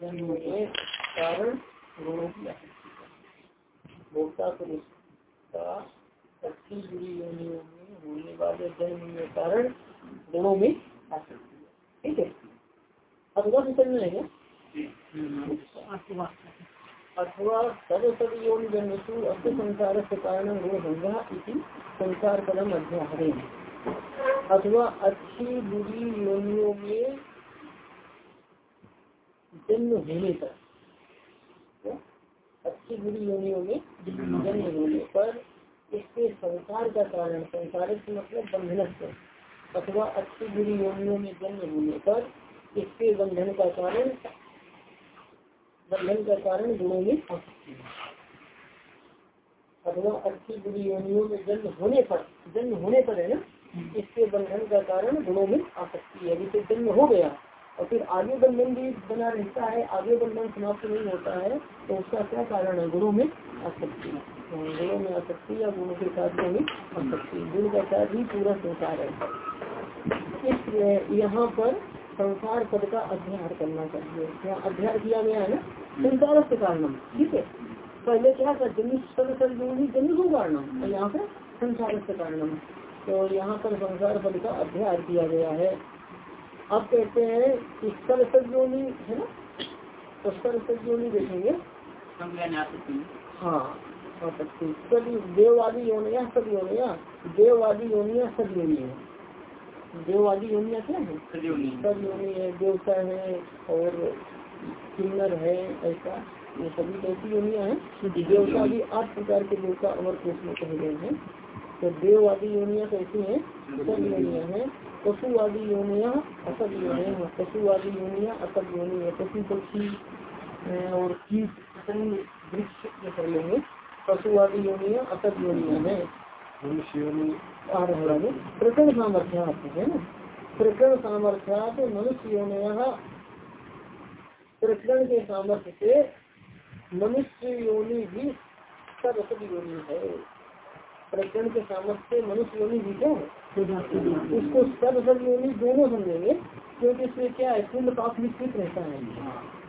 जन्म कारण गुणों की भोक्ता पुरुष का अच्छी बुरी योनियों में होने वाले जन्म के कारण गुणों में आ सकती है ठीक है अथवा से समझ लेंगे अथवा सर्व जन्मसु अस्त संसार के कारण गुण संज्ञा इसी संसार कदम अध्याहरे अथवा अच्छी बुरी योनियों में जन्म होने पर अच्छी बुरी योनियों में जन्म होने पर इसके संसार का कारण संसार मतलब बंधन अथवा अच्छी बुरी योनियों में जन्म होने पर इसके बंधन का कारण बंधन का कारण गुणों में है। अथवा अच्छी बुरी योनियों में जन्म होने पर जन्म होने पर है ना इसके बंधन का कारण गुणों में आ सकती है जैसे जन्म हो गया। और फिर आगे बंधन भी बना रहता है, आगे बंधन समाप्त नहीं होता है तो उसका क्या कारण है? गुरु में आ गुरु में आ या गुरु के साथ में आ सकती है का साथ ही पूरा संसार है। इस, यहाँ पर संसार पद का अध्ययन करना चाहिए। यहाँ अध्ययन किया गया है ना? संसार के कारण ठीक है? पहले क्या था? जन्म सब सर्जनी जन्म हो कारणम और यहाँ पर संसार के कारणम। तो यहाँ पर संसार पद का अध्ययन किया गया है। अब कहते हैं स्तर सज्जोनी है ना? स्तर सज्जोनी देखेंगे। हाँ सभी देववादी योनिया सब योनिया। देववादी योनिया सब योनि है देववादी योनिया क्या है? सब योनि है देवता है और किन्नर है ऐसा। ये सभी कैसी योनिया है? देवता भी आठ प्रकार के देवता अमर कोष में कहे गए हैं। तो देववादी योनिया कैसी है सब योनिया है। पशुवादी योनिया असब योनिया पशुवादी योनिया असब योनि है। पशु पक्षी और कीट वृक्ष कर लेंगे पशुवादी योनिया असब योनिया है। है प्रकरण सामर्थ्यात है ना। प्रकरण सामर्थ्यात मनुष्य योनिया प्रकरण के सामर्थ्य से मनुष्य योनि भी सब असब योनि है। प्रकरण के सामर्थ्य मनुष्य योनि भी है। उसको सब सब योनि दोनों समझेंगे, क्योंकि इसमें क्या है, पूर्ण पाप मिश्रित रहता है।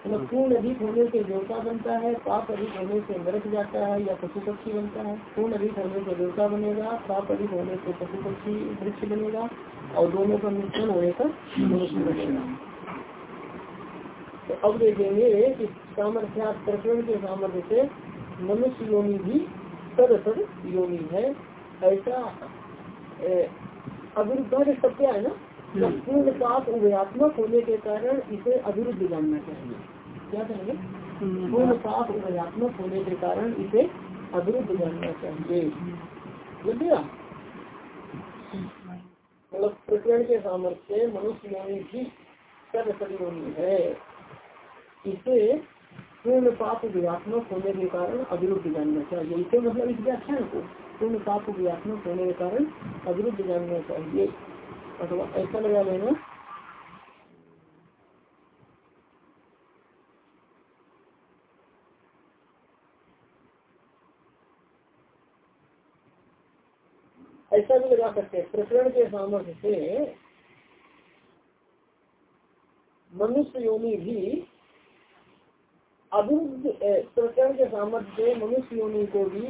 मतलब पूर्ण अधिक होने से देवता बनता है, पाप अधिक होने से नरक जाता है या पशु पक्षी बनता है। पूर्ण अधिक होने से देवता बनेगा, पाप अधिक होने से पशु पक्षी वृक्ष बनेगा और दोनों का मिश्रण होने पर मनुष्य बनेगा। तो अब देखेंगे कि सामर्थ्या प्रकरण के सामर्थ्य से मनुष्य योनि भी सरसर योनि है। ऐसा अविरुद्ध सत्य है ना? जब पूर्ण पाप उभयात्मक होने के कारण इसे अविरुद्ध जानना चाहिए। क्या करेंगे पूर्ण पाप उभयात्मक होने के कारण इसे अविरुद्ध जानना चाहिए। मतलब प्रकरण के सामर्थ्य मनुष्य योनि भी सर्वसर योनि है। इसे पूर्ण पाप व्यात्मक होने के कारण अविरुद्ध जानना चाहिए इसे मतलब इस व्याख्यान को? पूर्ण पाप व्यात्मक होने के कारण अविरुद्ध जानना चाहिए अथवा ऐसा लगा लेना। ऐसा भी लगा सकते हैं। प्रकरण के सामर्थ्य से मनुष्य योनि भी अभिरुद्ध प्रकरण के सामर्थ्य मनुष्य योनि को भी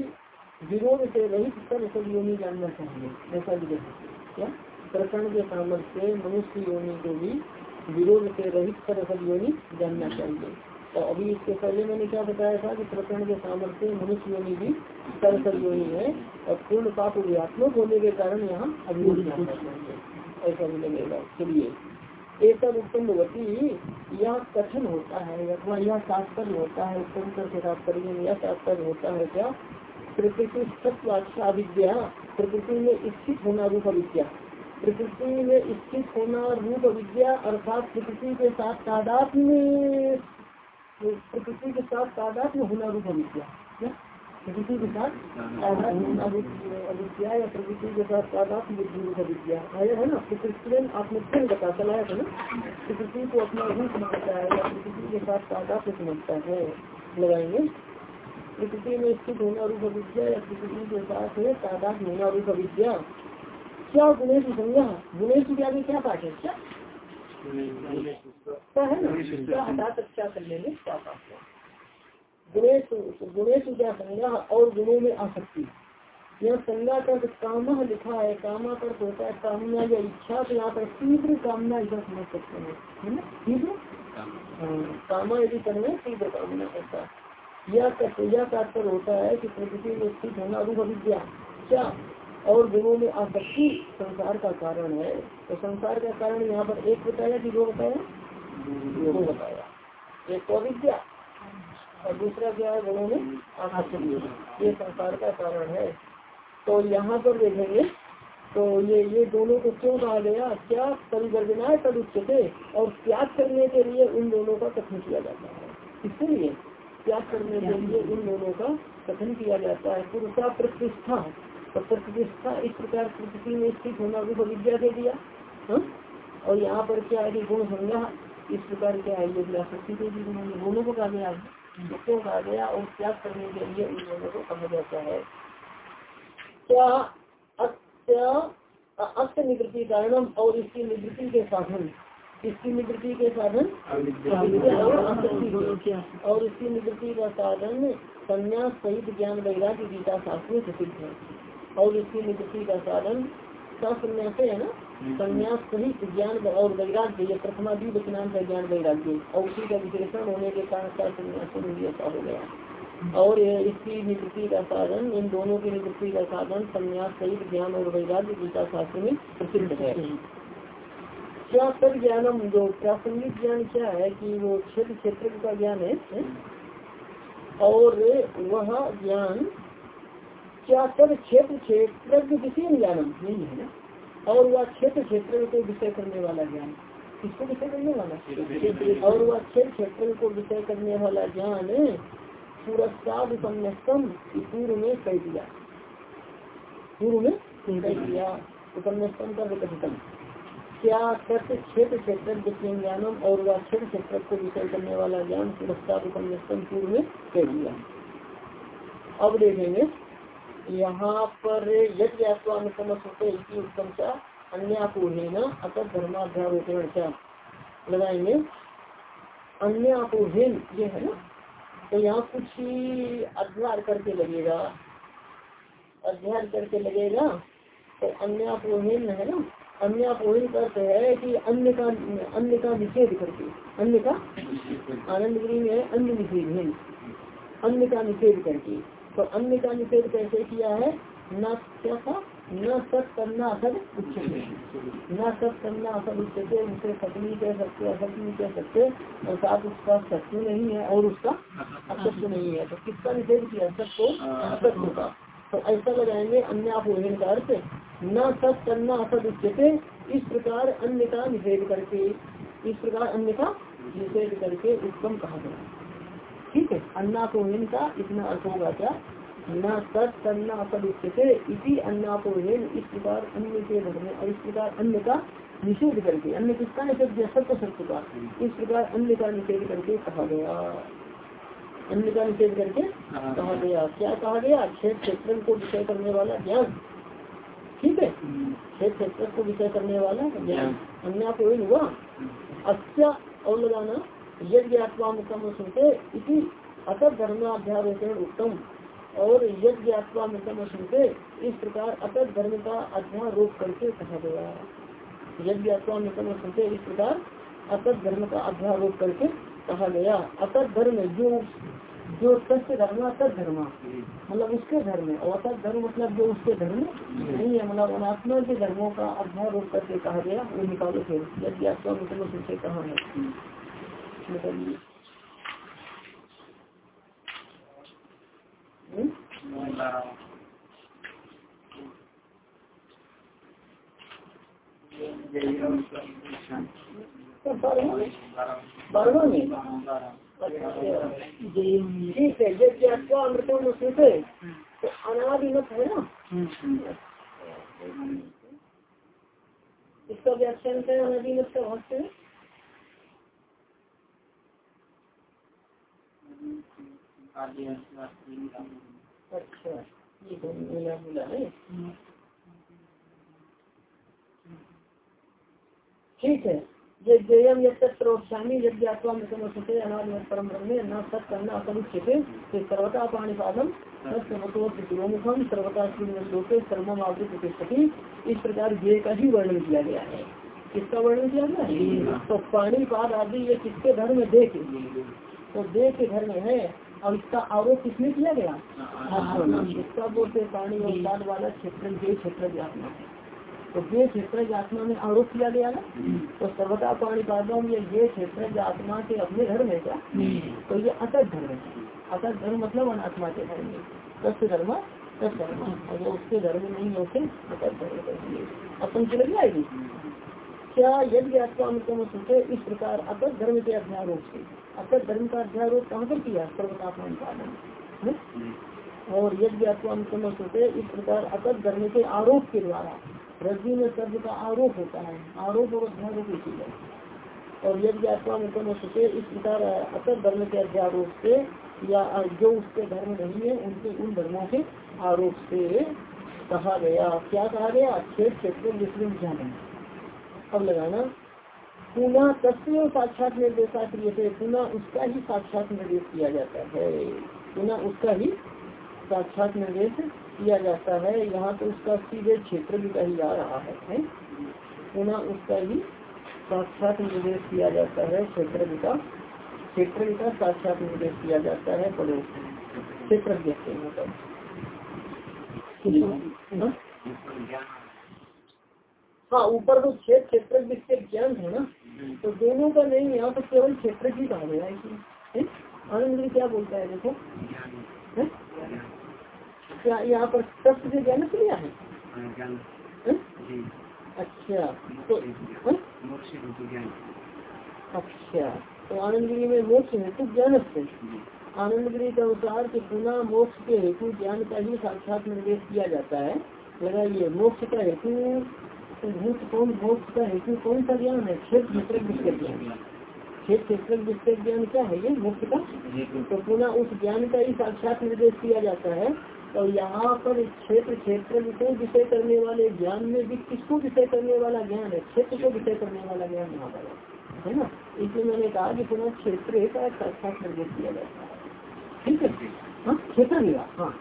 विरोध से रहित सर्व योनि जानना चाहिए। ऐसा भी क्या? प्रकरण के सामर्थ्य मनुष्य योनि को भी विरोध से रहित सर्व योनि जानना चाहिए। और अभी इसके पहले मैंने क्या बताया था कि प्रकरण के सामर्थ्य मनुष्य योनि भी सर्व सब योनि है और पूर्ण पाप व्यात्मक होने के कारण यहाँ चाहिए। ऐसा भी लगेगा। चलिए। एक उत्तम भगवती यह कथन होता है, अथवा यह तात्पर्य होता है, उत्तम करके तात्पर्य यह तात्पर्य होता है क्या? प्रकृति सत्वाक्षा विद्या प्रकृति में स्थित होना रूप विद्या प्रकृति में स्थित होना रूप विद्या अर्थात प्रकृति के साथ तादात में प्रकृति के साथ तादात में होना रूप विद्या प्रकृति के साथ अविद्या या प्रकृति के साथ रूप आया है ना प्रकृति आत्मत्व बता चलाया था ना प्रकृति को अपना रूप समझता है या प्रकृति के साथ समझता है। लगाएँगे। प्रकृति में स्थित होना रूप विद्या या प्रकृति के साथ है होना रूप विद्या क्या गुणेश संज्ञा? गुणेश की आगे क्या पाठ है? क्या? क्या है ना? क्या हटा कर क्या कर लेंगे, क्या पाप है? गुणेश गुणेश संज्ञा और गुणों में आसक्ति यह संज्ञा का कामा लिखा है कामा कर होता है कामना या इच्छा तो यहाँ पर तीव्र कामना इधर समझ सकते हैं, है ना? तीव्र? कामा यदि करने तीव्र कामना करता यह यह तात्पर्य होता है कि प्रकृति में स्थित होना रूप अविद्या क्या? और गुणों में आसक्ति संसार का कारण है। तो संसार का कारण यहाँ पर एक बताया कि दो बताया? दो बताया। एक तो अविद्या। और दूसरा क्या है गुणों में आसक्ति ये संसार का कारण है। तो यहाँ पर देखेंगे तो ये ये दोनों को क्यों कहा गया? क्या परिवर्जना है तद उच्चते और त्याग करने के लिए उन दोनों का कथन किया जाता है। इसलिए त्याग करने के लिए उन दोनों का कथन किया जाता है। पुरुषा प्रतिष्ठा। तो प्रतिष्ठा इस प्रकार प्रकृति में स्थित होना रूप विद्या दे दिया। हा? और यहाँ पर क्या है गुण संज्ञा, इस प्रकार क्या है, ये उन्होंने दोनों को कहा गया क्यों कहा गया और त्याग करने के लिए उन दोनों को कहा जाता है। क्या अस्त निवृत्ति कारणम और इसकी निवृत्ति के साधन, इसकी निवृत्ति के साधन? और इसकी निवृत्ति का साधन संन्यास सहित ज्ञान वैराग्य गीता शास्त्र में प्रसिद्ध है। और इसकी निवृत्ति का साधन संन्यास है ना संन्यास सहित ज्ञान और वैराग्य ये प्रथमा भी वचनांत है ज्ञान वैराग्य और उसी का विश्लेषण होने के कारण संन्यास में ऐसा हो गया और इसकी निवृत्ति का साधन इन दोनों की निवृत्ति का साधन संन्यास सहित ज्ञान और वैराग्य गीता शास्त्र में प्रसिद्ध है क्या तद ज्ञानम जो प्रासंगिक ज्ञान क्या है कि वो क्षेत्र क्षेत्र का ज्ञान है? और वह ज्ञान क्या तद क्षेत्र क्षेत्र विषय ज्ञानम नहीं है ना? और वह क्षेत्र क्षेत्र को विषय करने वाला ज्ञान? किसको विषय करने वाला? और वह क्षेत्र क्षेत्र को विषय करने वाला ज्ञान? पुरस्कार उपन्यासम पूर्व में कह दिया पूर्व में कह दिया उपन्यासम का विकसितम। क्या तथ्य क्षेत्र क्षेत्र विषय ज्ञानम और वह क्षेत्र क्षेत्र को विषय करने वाला ज्ञान? पुरस्कार उपन्यासम पूर्व में कह दिया अब देखेंगे यहाँ पर यज्ञ होते उत्तम सा अन्यापूर्ण अतः धर्माध्यारोपण क्या लगाएँगे। अन्यापूर्ण ये है ना? तो यहाँ कुछ अध्ययन करके लगेगा। अध्ययन करके लगेगा। तो अन्यापूर्ण है ना? अन्यापूर्ण का अर्थ है कि अन्य का अन्य का निषेध करके। अन्य का? आनंद में है अन्य निषेध है। अन्य का निषेध करके। तो अन्य का निषेध कैसे किया है? न क्या था न सत करना असद उच्चते न सत करना असद उच्चते उसे सत्य नहीं कह सकते असत्य नहीं कह सकते और साथ उसका सत्य नहीं है और उसका असत्य नहीं है। तो किसका निषेध किया? सत्य को? असत्य का तो ऐसा लगाएँगे अन्य अपोहन का अर्थ। न सत करना असद उच्चते इस प्रकार अन्य का निषेध करके इस प्रकार अन्य का निषेध करके उत्तम कहा गया। ठीक है अन्नापोहन का इतना अर्थ होगा क्या न करना असद उच्चते इसी अन्नापोहन इस प्रकार अन्य के धर्म और इस प्रकार अन्य का निषेध करके, अन्य किसका निषेध किया? सत्य सत्य का। इस प्रकार अन्य का निषेध करके कहा गया। अन्य का निषेध करके कहा गया। क्या कहा गया? क्षेत्र क्षेत्र को विषय करने वाला ज्ञान। ठीक है? क्षेत्र क्षेत्र को विषय करने वाला ज्ञान। अन्य को हुआ। अच्छा और लगाना यज्ञ आत्मा मुक्तम सुनते इसी अतः धर्माध्यारोपण उत्तम। और यज्ञ आत्मा मुक्तम सुनते इस प्रकार अतः धर्म का अध्यारोप करके कहा गया यज्ञ आत्मा मुक्तम सुनते इस प्रकार अतः धर्म का अध्यारोप करके कहा गया। अतः धर्म जो जो सत्य धर्म अतः धर्म। मतलब उसके धर्म और अतः धर्म मतलब जो उसके धर्म नहीं है। मतलब अनात्मा के धर्मों का अध्यारोप करके कहा गया, वो निकालो फिर। यज्ञ आत्मा मुक्तम सुनते कहा है? में ठीक है यज्ञ अथवा अमृतम सुनते तो अनादिमत है ना इसका व्याख्यान क्या अनादिमत का भाष्य है अच्छा है। ठीक है ये जयम यक्षामी यज्ञ आत्मा में समझते अनाद परम ब्रह्मे न सत करना असमुच्यते सर्वता पाणिपादम सत्वतोमुखम सर्वता श्लोके सर्वम आवृत प्रतिष्ठति। इस प्रकार ये का ही वर्णन किया गया है। किसका वर्णन किया गया तो पाणीपाद आदि ये किसके धर्म में देख तो देख धर्म है। और इसका आरोप किसने किया गया? इसका बोलते पानी और वाला क्षेत्र क्षेत्र आत्मा है तो ये क्षेत्र आत्मा में आरोप किया गया ना? तो सर्वता पाणीपादों में ये क्षेत्र आत्मा के अपने धर्म है क्या? तो ये अतत धर्म है। अतत धर्म मतलब अनात्मा के धर्म तस्य धर्म तस् धर्म। अगर उसके धर्म नहीं है उसे अतत धर्म कहेंगे अपन की लग जाएगी क्या यज्ञ आत्मा में सोचे इस प्रकार अतत धर्म के अध्यारोप से अतत धर्म का अध्यारोप कहाँ पर किया? सर्वता पाणीपादन और यज्ञ सोचे इस प्रकार अतत धर्म के आरोप के द्वारा रज्जु में शब्द का आरोप होता है। आरोप और अध्यारोप इसी है। और यज्ञ आत्मा में दोनों से इस प्रकार अतर धर्म के अध्यारोप से या जो उसके धर्म नहीं है, उनके उन धर्मों के आरोप से कहा गया। क्या कहा गया? क्षेत्र क्षेत्र विस्तृत ज्ञान अब लगाना पुनः तत्व साक्षात निर्देशा क्रिय थे पुनः उसका ही साक्षात निर्देश किया जाता है। पुनः उसका ही साक्षात निर्देश किया जाता है। यहाँ तो उसका सीधे क्षेत्र भी कही जा रहा है पुनः उसका ही साक्षात निर्देश किया जाता है। क्षेत्र का क्षेत्र का साक्षात निर्देश किया जाता है पड़ोस क्षेत्र देखते हैं हाँ? ऊपर तो क्षेत्र क्षेत्र ज्ञान है ना? तो दोनों का नहीं यहाँ तो केवल क्षेत्र ही कहा गया है? आनंद क्या बोलता है, देखो? क्या यहाँ पर तत्व से ज्ञान लिया है? अच्छा तो अच्छा तो आनंद गिरी में मोक्ष हेतु ज्ञान से आनंद गिरी के अनुसार कि पुनः मोक्ष के हेतु ज्ञान का ही साक्षात निर्देश किया जाता है। लगाइए मोक्ष का हेतु भूत कौन मोक्ष का हेतु कौन सा ज्ञान है? क्षेत्र क्षेत्र ज्ञान। क्षेत्र क्षेत्र विषय ज्ञान क्या है? ये मोक्ष का? तो पुनः उस ज्ञान का ही साक्षात निर्देश किया जाता है। और यहाँ पर क्षेत्र क्षेत्र को विषय करने वाले ज्ञान में भी किसको विषय करने वाला ज्ञान है? क्षेत्र को विषय करने वाला ज्ञान यहाँ पर है। ना? इसलिए मैंने कहा कि पुनः क्षेत्र का साक्षात निर्देश किया जाता है। ठीक है? हाँ क्षेत्र हाँ।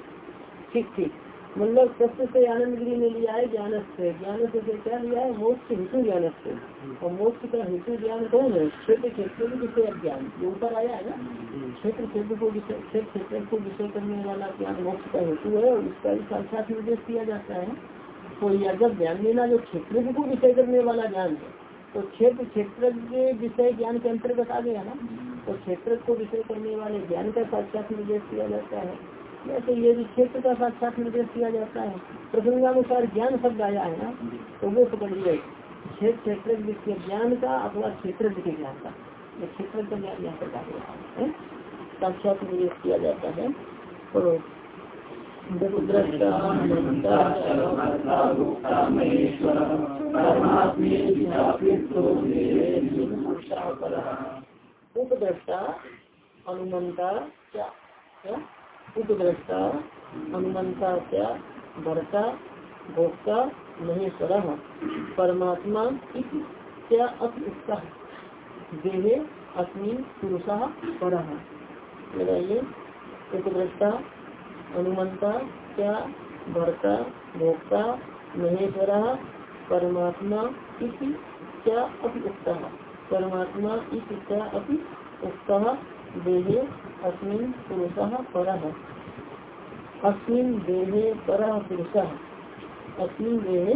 ठीक ठीक। मतलब सत्य से आनंद गिरी ने लिया है ज्ञान से ज्ञान से क्या लिया है? मोक्ष हेतु ज्ञान से और मोक्ष का हेतु ज्ञान कौन है? क्षेत्र क्षेत्र में विषय अज्ञान ये ऊपर आया है ना? क्षेत्र क्षेत्र को विषय क्षेत्र क्षेत्र को विषय करने वाला ज्ञान मोक्ष का हेतु है और उसका भी साक्षात निर्देश किया जाता है। तो यह जब ध्यान देना जो क्षेत्र को विषय करने वाला ज्ञान है तो क्षेत्र क्षेत्र के विषय ज्ञान के अंतर्गत आ गया ना? तो क्षेत्र को विषय करने वाले ज्ञान का साक्षात निर्देश किया जाता है। जैसे ये भी क्षेत्र का साक्षात निर्देश किया जाता है प्रसंगानुसार ज्ञान शब्द आया है ना तो वो पकड़िए क्षेत्र क्षेत्र ज्ञान का अथवा क्षेत्र के ज्ञान का। क्षेत्र का ज्ञान यहाँ पर है साक्षात निर्देश किया जाता है। तो उपद्रष्टा अनुमंता क्या उपद्रष्टा हनुमंता क्या, भरता भोक्ता महेश्वर परमात्मा क्या अत्युक्ता देहे अस्मिन पुरुष पर लगाइए। उपद्रष्टा हनुमंता क्या, भरता भोक्ता महेश्वर परमात्मा क्या अति उक्ता परमात्मा क्या अति उक्ता देहे अस्मिन पुरुष पर। अस्मिन देहे पर पुरुष। अस्मिन देहे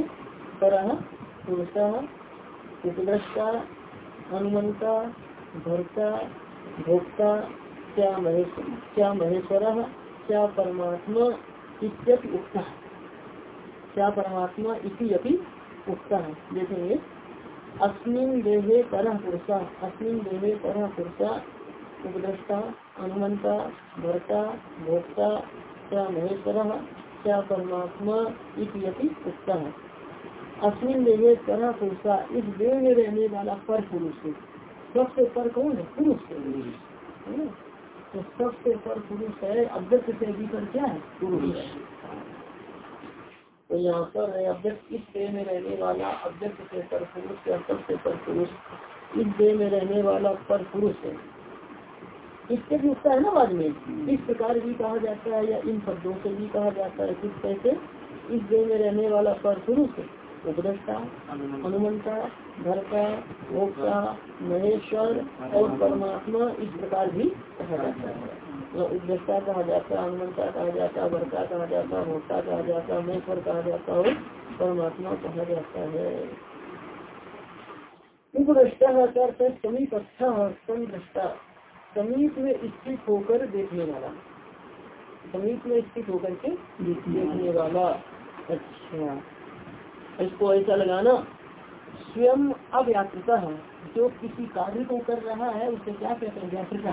पर पुरुष। उपद्रष्टा हनुमंता भरता, भोक्ता क्या महेश्वर क्या महेश्वर क्या परमात्मा इत्यपि उक्ता। क्या परमात्मा इति अपि उक्ता। है देखेंगे। अस्मिन देहे पर पुरुष। अस्मिन देहे पर पुरुष। उपदृष्टा अनुमंता भरता, भोक्ता, क्या महेश्वर, क्या परमात्मा इति उक्ता है अश्विन देवे पर पुरुषा, इस देव में रहने वाला पर पुरुष सबसे पर कौन है? पुरुष है। तो सबसे पर पुरुष है, अव्यक्त से भी पर क्या है? पुरुष है। तो यहाँ पर अव्यक्त, इस देह में रहने वाला अव्यक्त से पर पुरुष या सबसे पर पुरुष, इस देह में रहने वाला पर पुरुष है। इससे भी उसका है ना बाद में। इस प्रकार भी कहा जाता है या इन शब्दों से भी कहा जाता है किस कैसे इस देह में रहने वाला पर पुरुष उपदष्टा, हनुमंता, धरता, भोक्ता, महेश्वर और परमात्मा इस प्रकार भी कहा जाता है। उपदष्टा कहा जाता है, हनुमंता कहा जाता भरता कहा जाता है, भोक्ता कहा जाता महेश्वर कहा जाता है और परमात्मा कहा जाता है। उपदृष्टा का समीप अच्छा संदृष्टा समीप में स्थित होकर देखने वाला। समीप में स्थित होकर के देखने वाला। अच्छा। इसको ऐसा लगाना, स्वयं अव्याकृता है। जो किसी कार्य को कर रहा है, उसे क्या कहते हैं? व्यापृता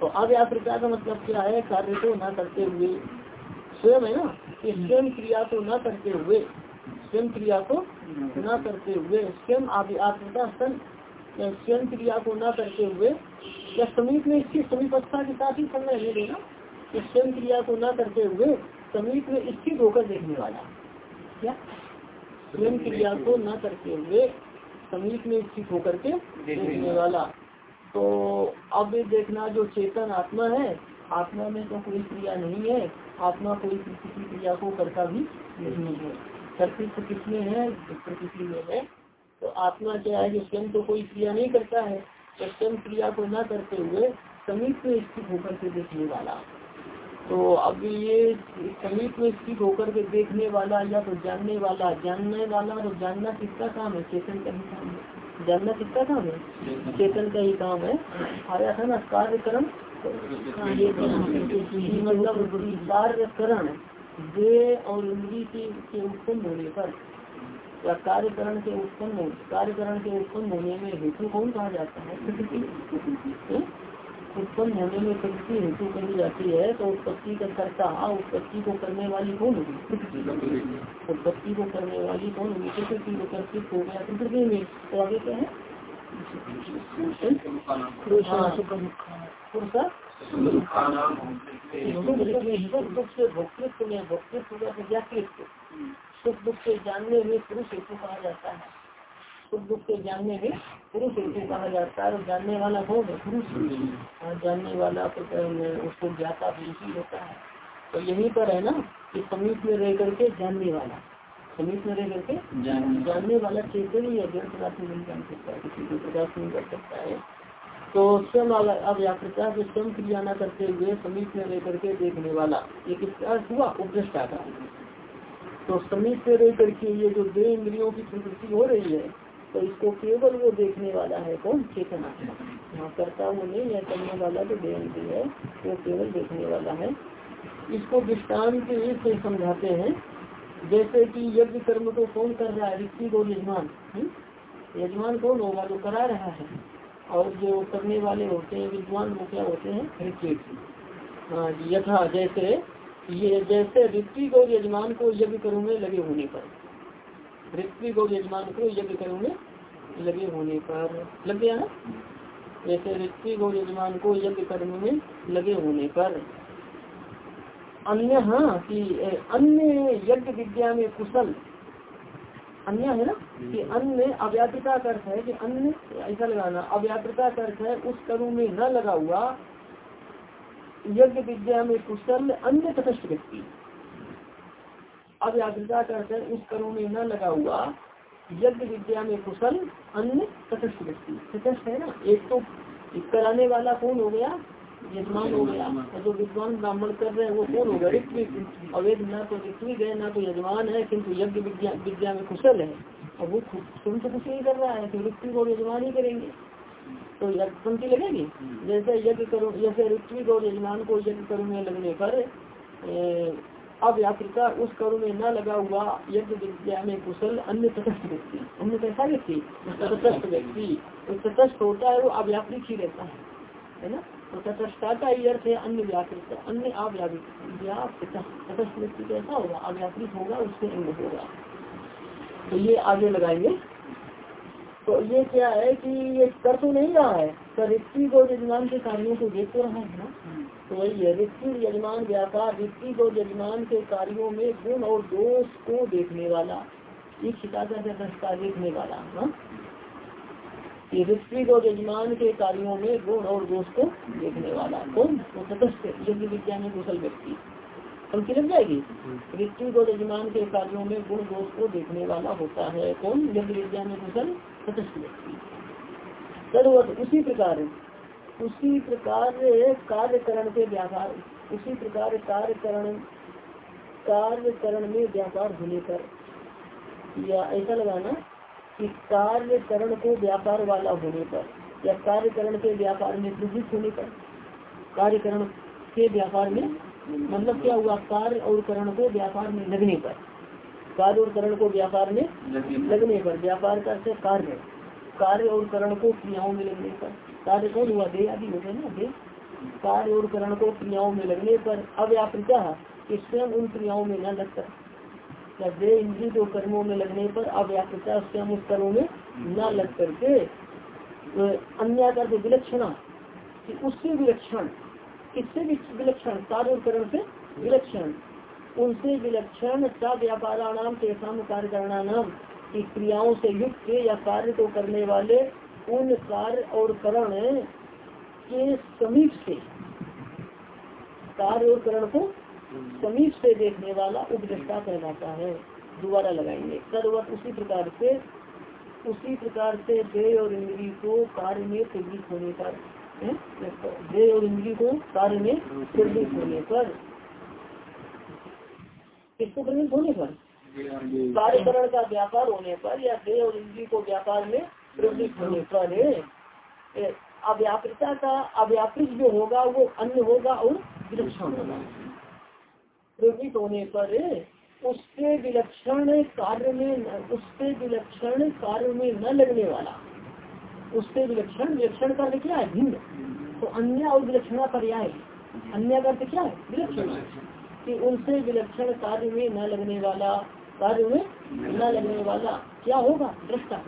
तो अव्यापृता का मतलब क्या है? कार्य को न करते हुए। स्वयं है ना? कि स्वयं क्रिया को न करते हुए। स्वयं क्रिया को न करते हुए। स्वयं अव्यापृता सन स्वयं क्रिया को न करते हुए या समीप में इसकी समीपस्था के साथ ही समय ले लेना स्वयं क्रिया को न करते हुए समीप में स्थित होकर देखने वाला। क्या स्वयं क्रिया को न करते हुए समीप में स्थित होकर के देखने वाला। तो अब देखना जो चेतन आत्मा है, आत्मा में तो कोई क्रिया नहीं है, आत्मा कोई किसी क्रिया को करता भी नहीं है। कर्तृत्व किसमें है? प्रकृति में है। तो आत्मा क्या है कि स्वयं तो कोई क्रिया नहीं करता है तो स्वयं क्रिया को न करते हुए समीप में स्थित होकर के देखने वाला। तो अब ये समीप में स्थित होकर के देखने वाला या तो जानने वाला जानने वाला तो जानना किसका काम है? चेतन का ही काम है। जानना किसका काम है? चेतन। का ही काम है। आया था ना कार्यक्रम। मतलब कार्यकरण दे और इंद्री के उत्पन्न होने पर या कार्यकरण के उत्पन्न कार्यकरण के उत्पन्न होने में हेतु कौन कहा जाता है? उत्पन्न होने में प्रकृति हेतु कही जाती है तो उत्पत्ति का कर्ता उत्पत्ति को करने वाली कौन होगी? उत्पत्ति को करने वाली कौन होगी? प्रकृति को कर्तित हो गया प्रकृति में तो आगे क्या है? भोक्तृत्व में भोक्तृत्व सुख दुख से जानने में पुरुष हेतु कहा जाता है। सुख दुख के जानने में पुरुष हेतु कहा जाता है। और जानने वाला कौन है? पुरुष। जानने वाला तो उसको ज्ञाता भी ही होता है। तो यहीं पर है ना कि समीप में रह करके जानने वाला। समीप में रह करके जानने वाला। चेतन ही अध्ययन प्रकार से नहीं जान सकता है। किसी को प्रकार से नहीं कर सकता है। तो स्वयं अव्याकृता के स्वयं क्रिया न करते हुए समीप में रह करके देखने वाला ये किसका? हुआ? उपदृष्टा का। तो समीप में रह करके ये जो दो इंद्रियों की प्रवृत्ति हो रही है तो इसको केवल वो देखने वाला है कौन? चेतना। यहाँ करता वो नहीं है करने वाला तो देवंती है वो केवल देखने वाला है। इसको दृष्टांत से समझाते हैं। जैसे कि यज्ञ कर्म को कौन कर रहा है? ऋषि और यजमान। हम्म? यजमान कौन होगा? जो करा रहा है। और जो करने वाले होते हैं विद्वान वो क्या होते हैं? हाँ यथा जैसे ये जैसे ऋतिक और यजमान को यज्ञ कर्म में लगे होने पर। ऋत्विक और यजमान को यज्ञ कर्म में लगे होने पर। लग गया ना? जैसे ऋत्विक और यजमान को यज्ञ कर्म में लगे होने पर। अन्य हाँ कि अन्य यज्ञ विद्या में कुशल। अन्य है ना? कि अन्य अव्यापृता अर्थ है कि अन्य ऐसा लगाना अव्यापृता अर्थ है उस कर्म में न लगा हुआ यज्ञ विद्या में कुशल अन्य तटस्थ व्यक्ति। अब याग्रता करते हैं उस कर्म में न लगा हुआ यज्ञ विद्या में कुशल अन्य तटस्थ व्यक्ति। तटस्थ है ना? एक तो कराने वाला कौन हो गया? यजमान हो गया। और जो विद्वान ब्राह्मण कर रहे हैं, वो कौन हो गया? ऋत्विक। और एक न तो ऋत्विक है, न तो यजमान है, किंतु यज्ञ विद्या विद्या में कुशल है। और वो स्वयं तो कुछ नहीं कर रहा है तो ऋत्विक और यजमान ही करेंगे। तो पंक्ति लगेगी? जैसे यज्ञ करो जैसे ऋत्विक और यजमान को यज्ञ करो में लगने पर अव्यापृता उस कर्म में न लगा हुआ यज्ञ विद्या में कुशल अन्य तटस्थ व्यक्ति अन्य कैसा व्यक्ति तटस्थ व्यक्ति तो तटस्थ होता है वो अव्यापृत ही रहता है है ना? तो तटस्थता का ही अर्थ है अन्य व्यापृत अन्य अव्यापृत तटस्थ व्यक्ति कैसा होगा? अव्यापृत होगा उससे अंग होगा। तो ये आगे लगाएँगे। तो ये क्या है कि ये कर तो नहीं रहा है कर को यजमान के कार्यों को देख तो रहा है ना? तो वही है ऋषि यजमान व्यापार ऋषि और यजमान के कार्यों में गुण और दोष को देखने वाला एक शिका का दृष्टा देखने वाला, हा? ये और यजमान के कार्यों में गुण और दोष को देखने वाला, कौन? तो तटस्थ यज्ञ विद्या में कुशल व्यक्ति। पंक्ति लग जाएगी। ऋत्विक और यजमान के कार्यों में गुण दोष को देखने वाला होता है। कौन? यज्ञ विद्या में कुशल तटस्थ व्यक्ति। तदवत उसी प्रकार उसी प्रकार कार्यकरण के व्यापार उसी प्रकार कार्यकरण कार्यकरण में व्यापार होने पर। या ऐसा लगाना कि कार्यकरण को व्यापार वाला होने पर या कार्यकरण के व्यापार में प्रवृत्त होने पर कार्यकरण के व्यापार में मतलब क्या हुआ? कार्य और करण को व्यापार में लगने पर। कार्य और करण को व्यापार में लगने पर। व्यापार का अर्थ कार्य। कार्य और करण को क्रियाओं में लगने पर। कार्य कौन हुआ? दे आदि होते ना दे कार्य और करण को क्रियाओं में लगने पर। अव्यापृता स्वयं उन क्रियाओं में न लगकर या दे इंद्री को कर्मों में लगने पर। अव्यापृता स्वयं उस कर्मों में न लग करके। अन्य कर विलक्षणा। कि उससे विलक्षण किससे विलक्षण कार्य और करण से विलक्षण। उनसे विलक्षण सा व्यापाराणाम तेसाम कार्य करना नाम की क्रियाओं से युक्त या कार्य को करने वाले उन कार्य और करण के समीप से, कार्य और करण को समीप से देखने वाला उपदृष्टा कहलाता है, दोबारा लगाएँगे। सर्वत उसी प्रकार से, उसी प्रकार से देह और इंद्री को कार्य में प्रवृत्त होने पर देह और इंद्री को कार्य में प्रवृत्त होने पर। किसको प्रवृत्त होने पर? कार्यकरण का व्यापार होने पर या देह और इंद्री को व्यापार में प्रवृत्त होने पर अव्यापृता का अव्यापृत जो होगा वो अन्य होगा और विलक्षण होगा। प्रवृत्त होने पर उसके विलक्षण कार्य में उसके विलक्षण कार्य में न लगने वाला। उसके विलक्षण विलक्षण कार्य क्या है भिन्न तो अन्य और विलक्षणा पर्याय अन्य अर्थ क्या है? विलक्षण। कि उनसे विलक्षण कार्य में न लगने वाला, कार्य में न लगने वाला क्या होगा? दृष्टा।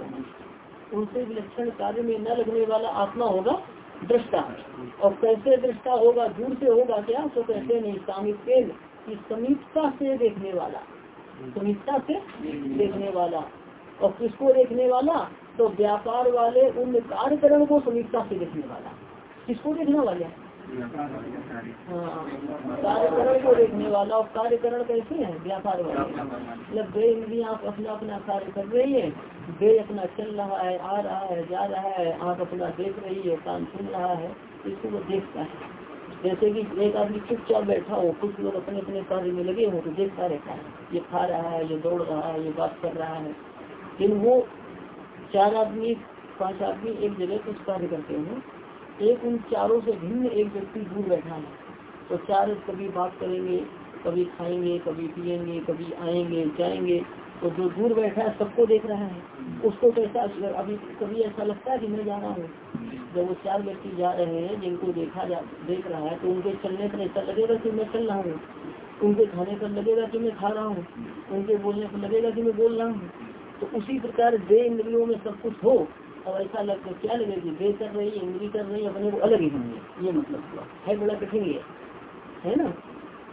उनसे विलक्षण कार्य में न लगने वाला आत्मा होगा, दृष्टा। और कैसे दृष्टा होगा? दूर से होगा क्या? तो कैसे नहीं सामिप्य की समीपता से देखने वाला। समीपता से देखने वाला। और किसको देखने वाला? तो व्यापार वाले उन कार्यकरण को समीपता से देखने वाला। किसको देखने वाले? हाँ कार्यकरण को देखने वाला। और कार्यकरण कैसे है? व्यापार वाले। मतलब वे इंद्रिया अपना अपना कार्य कर रही है। वे अपना चल रहा है, आ रहा है, जा रहा है आँख अपना देख रही है कान सुन रहा है, इसको वो देखता है। जैसे कि एक आदमी चुपचाप बैठा हो, कुछ लोग अपने अपने कार्य में लगे हो तो देखता रहता है। ये खा रहा है, ये दौड़ रहा है, ये बात कर रहा है। लेकिन वो चार आदमी, पाँच आदमी एक जगह कुछ कार्य करते हैं। एक उन चारों से भिन्न एक व्यक्ति दूर बैठा है। तो चार कभी बात करेंगे, कभी खाएँगे, कभी पिएँगे कभी आएँगे, जाएँगे। तो जो दूर बैठा है, सबको देख रहा है। उसको कैसा अभी कभी ऐसा लगता है कि मैं जा रहा हूँ। जब वो चार व्यक्ति जा रहे हैं, जिनको देखा जा, देख रहा है तो उनके चलने पर ऐसा लगेगा कि मैं चल रहा हूँ। उनके खाने पर लगेगा कि मैं खा रहा हूँ। उनके बोलने पर लगेगा कि मैं बोल रहा हूँ। तो उसी प्रकार दे इंद्रियों में सब कुछ हो, और ऐसा लग तो क्या लगेगी दे कर रही है, इंद्री कर रही है, अपने को अलग ही होंगे। ये मतलब हुआ। है बड़ा कठिन ये। है ना?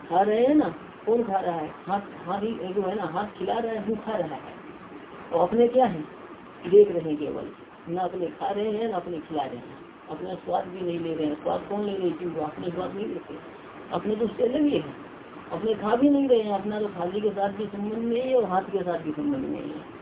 खा रहे हैं ना? कौन खा रहा है? हाथ हाथ ही जो है ना, हाथ खिला रहा है, मुँह खा रहा है। और अपने क्या है? देख रहे हैं केवल। न अपने खा रहे हैं, न अपने खिला रहे हैं। अपना स्वाद भी नहीं ले रहे हैं। स्वाद कौन ले रहे क्योंकि अपने स्वाद नहीं लेते। अपने तो उससे अलग ही है। अपने खा भी नहीं रहे हैं, अपना तो थाली के साथ भी संबंध नहीं है और हाथ के साथ भी संबंध नहीं है।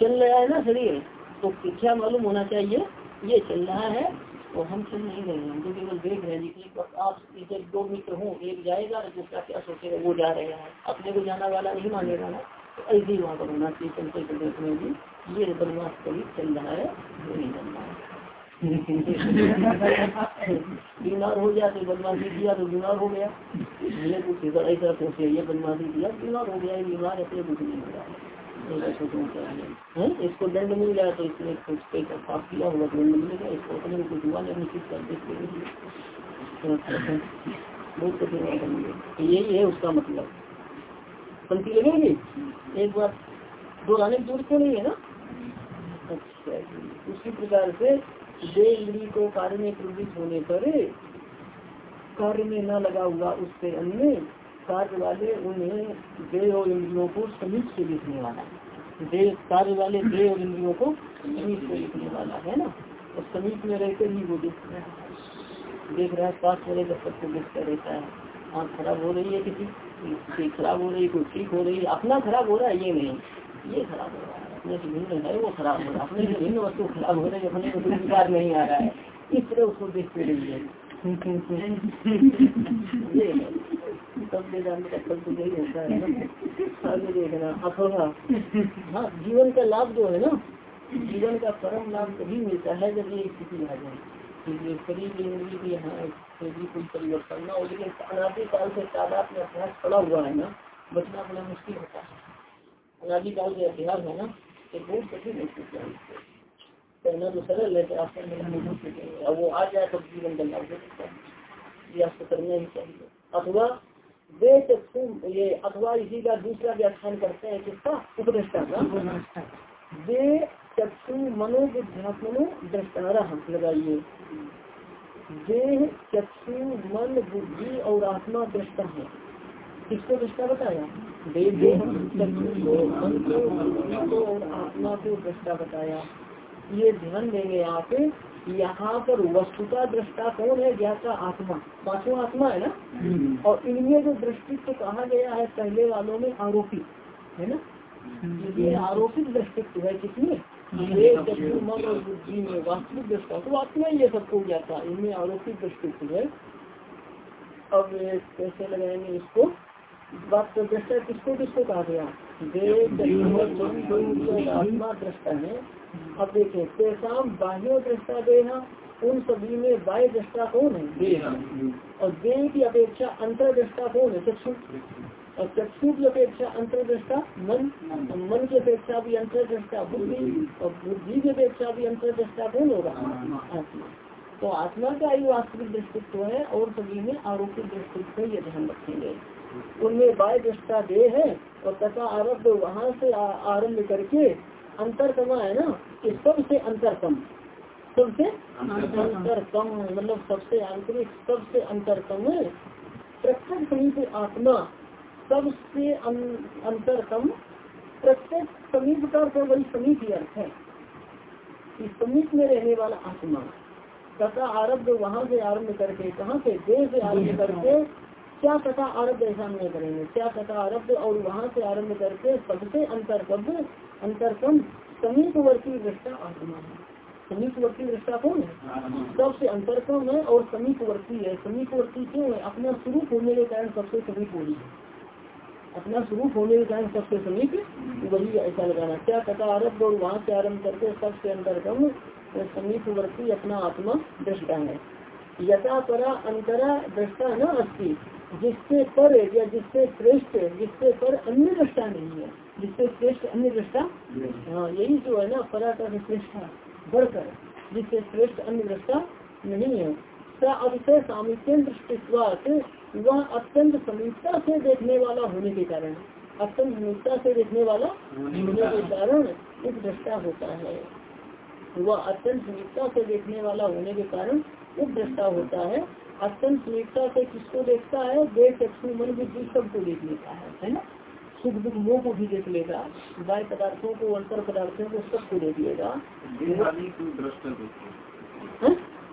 चल रहा है ना शरीर तो क्या मालूम होना चाहिए? ये चल रहा है और हम चल नहीं रहे हैं। जो केवल देख रहे हैं आप जब दो मित्र हो, एक जाएगा, दूसरा क्या सोचेगा, वो जा रहे हैं। अपने को जाना वाला नहीं मानेगा ना तो ऐसे ही वहाँ पर होना चाहिए चलते भी ये बदमाश कभी चल रहा है वो नहीं करना है। बीमार हो गया तो बदमाशी किया तो बीमार हो गया। ये कुछ ऐसा सोचे ये बदमाशी किया, बीमार हो गया बीमार अपने कुछ नहीं हो रहा है। इसको दंड मिल जाए तो इसने कुछ कई पाप किया होगा तो दंड मिलेगा इसको अपने कुछ हुआ नहीं निश्चित कर देते बहुत कठिन यही है उसका मतलब। पंक्ति लगेगी एक बार। दोहराने की ज़रूरत तो नहीं है ना। अच्छा उसी प्रकार से दे इंद्री को कार्य में प्रवृत्त होने पर कार्य में न लगा हुआ उससे अन्य कार्य वाले उन्हें दे और इंद्रियों को समीप से देखने वाला देह कार्य वाले देह और इंद्रियों को समीप से लिखने वाला है ना? और समीप में रहकर ही वो देख रहा है। देख रहा है पास वाले जब सबको देखता रहता है। आँख खराब हो रही है किसी खराब हो रही है कोई ठीक हो रही है अपना खराब हो रहा है, ये नहीं। ये खराब हो रहा है, अपने से भिन्न है, वो खराब हो रहा है, अपने से भिन्न वस्तु खराब हो रही है, अपने को नहीं आ रहा है। इस तरह उसको देखते रहिए। है का तो है हाँ जीवन का लाभ जो है ना जीवन का परम लाभ तभी मिलता है जब ये स्थिति आ जाए शरीर इंद्री की यहाँ बिल्कुल परिवर्तन ना हो लेकिन अनादि काल से तादाद में अभ्यास पड़ा हुआ है ना बचना बड़ा मुश्किल होता है अनादि काल से अभ्यास है ना तो बहुत कठिन है कहना तो सरल है कि आपको मिलना अब वो आ जाए तो जीवन लाभ हो सकता है। ये आपको करना ही चाहिए। अथवा वे चक्षु ये अथवा इसी का दूसरा व्याख्यान करते हैं किसका? उपदेष्टा का। वे चक्षु मनोविध्यात्मनो दृष्टारा हम लगाइए। देह चक्षु मन बुद्धि और आत्मा दृष्टा है। किसको दृष्टा बताया? देह चक्षु मन को और आत्मा को दृष्टा बताया। ये ध्यान देंगे आप यहाँ पर वस्तुता दृष्टा कौन है ज्ञाता आत्मा? पांचवा आत्मा है ना? और इनमें जो दृष्टित्व कहा गया है पहले वालों में आरोपी है ना? ये आरोपित दृष्टित्व है किसमें? मन और बुद्धि में वास्तविक दृष्टा। तो आत्मा ये सबको जाता है इनमें आरोपित दृष्टित्व है। अब कैसे लगाएँगे इसको? बात तो दृष्टा किसको किसको कहा गया? आत्मा दृष्टा है। अब देखे तेसाम बाह्य दृष्टा देना उन सभी में बाह्य दृष्टा कौन है? देह और देह की अपेक्षा अंतर दृष्टा कौन है? चक्षु। और चक्षु की अपेक्षा अंतर दृष्टा मन। मन की अपेक्षा भी अंतर दृष्टा बुद्धि। और बुद्धि की अपेक्षा भी अंतर दृष्टा कौन होगा? आत्मा। तो आत्मा का ही वास्तविक दृष्टित्व है और सभी में आरोपित दृष्टित्व ये ध्यान रखेंगे। उनमें बाह्य दृष्टा देह है और तथा आरब्ध वहाँ से आरंभ करके अंतरतमा है ना? कि सबसे अंतरतम। सबसे अंतरतम मतलब सबसे आंतरिक, सबसे अंतरतम प्रत्येक समीप आत्मा, सबसे अंतरतम, प्रत्येक समीप का तो वही समीप ही अर्थ है। कि समीप में रहने वाला आत्मा, तथा आरब्ध वहाँ से आरंभ करके, कहाँ से? देह से आरंभ करके, क्या कथा आरब्ध ऐसा करेंगे। क्या कथा आरब्ध और वहाँ से आरंभ करके सबसे अंतरतम अंतरतम समीपवर्ती दृष्टा आत्मा है। समीपवर्ती दृष्टा कौन है? सबसे अंतरतम है और समीपवर्ती है। समीपवर्ती क्यों है? अपना स्वरूप होने के कारण सबसे समीप हो रही है। अपना स्वरूप होने के कारण सबसे समीप वही ऐसा लगाना। क्या कथा आरब्ध और वहाँ से आरंभ करके सबसे अंतरतम समीपवर्ती अपना आत्मा दृष्टा है। यथा परा अंतरा दृष्टा न अस्थित जिससे पर या जिससे श्रेष्ठ जिससे पर अन्य दृष्टा नहीं है। जिससे श्रेष्ठ अन्य दृष्टा? हाँ यही जो है ना परा का श्रेष्ठ बढ़कर जिससे श्रेष्ठ अन्य दृष्टा नहीं है। अतिशय सामित्य दृष्टित्वात वह अत्यंत समीपता से देखने वाला होने के कारण अत्यंत समीपता से देखने वाला होने के कारण। एक दृष्टा होता है। वह अत्यंत समीपता से देखने वाला होने के कारण उपदृष्टा होता है। अत्यंत समीपता से किसको देखता है? देह चक्षु मन बुद्धि सबको देख लेता है है ना? सुख दुख मोह को भी देख लेगा बाय पदार्थों को अंतर पदार्थों को सबको देख। लेगा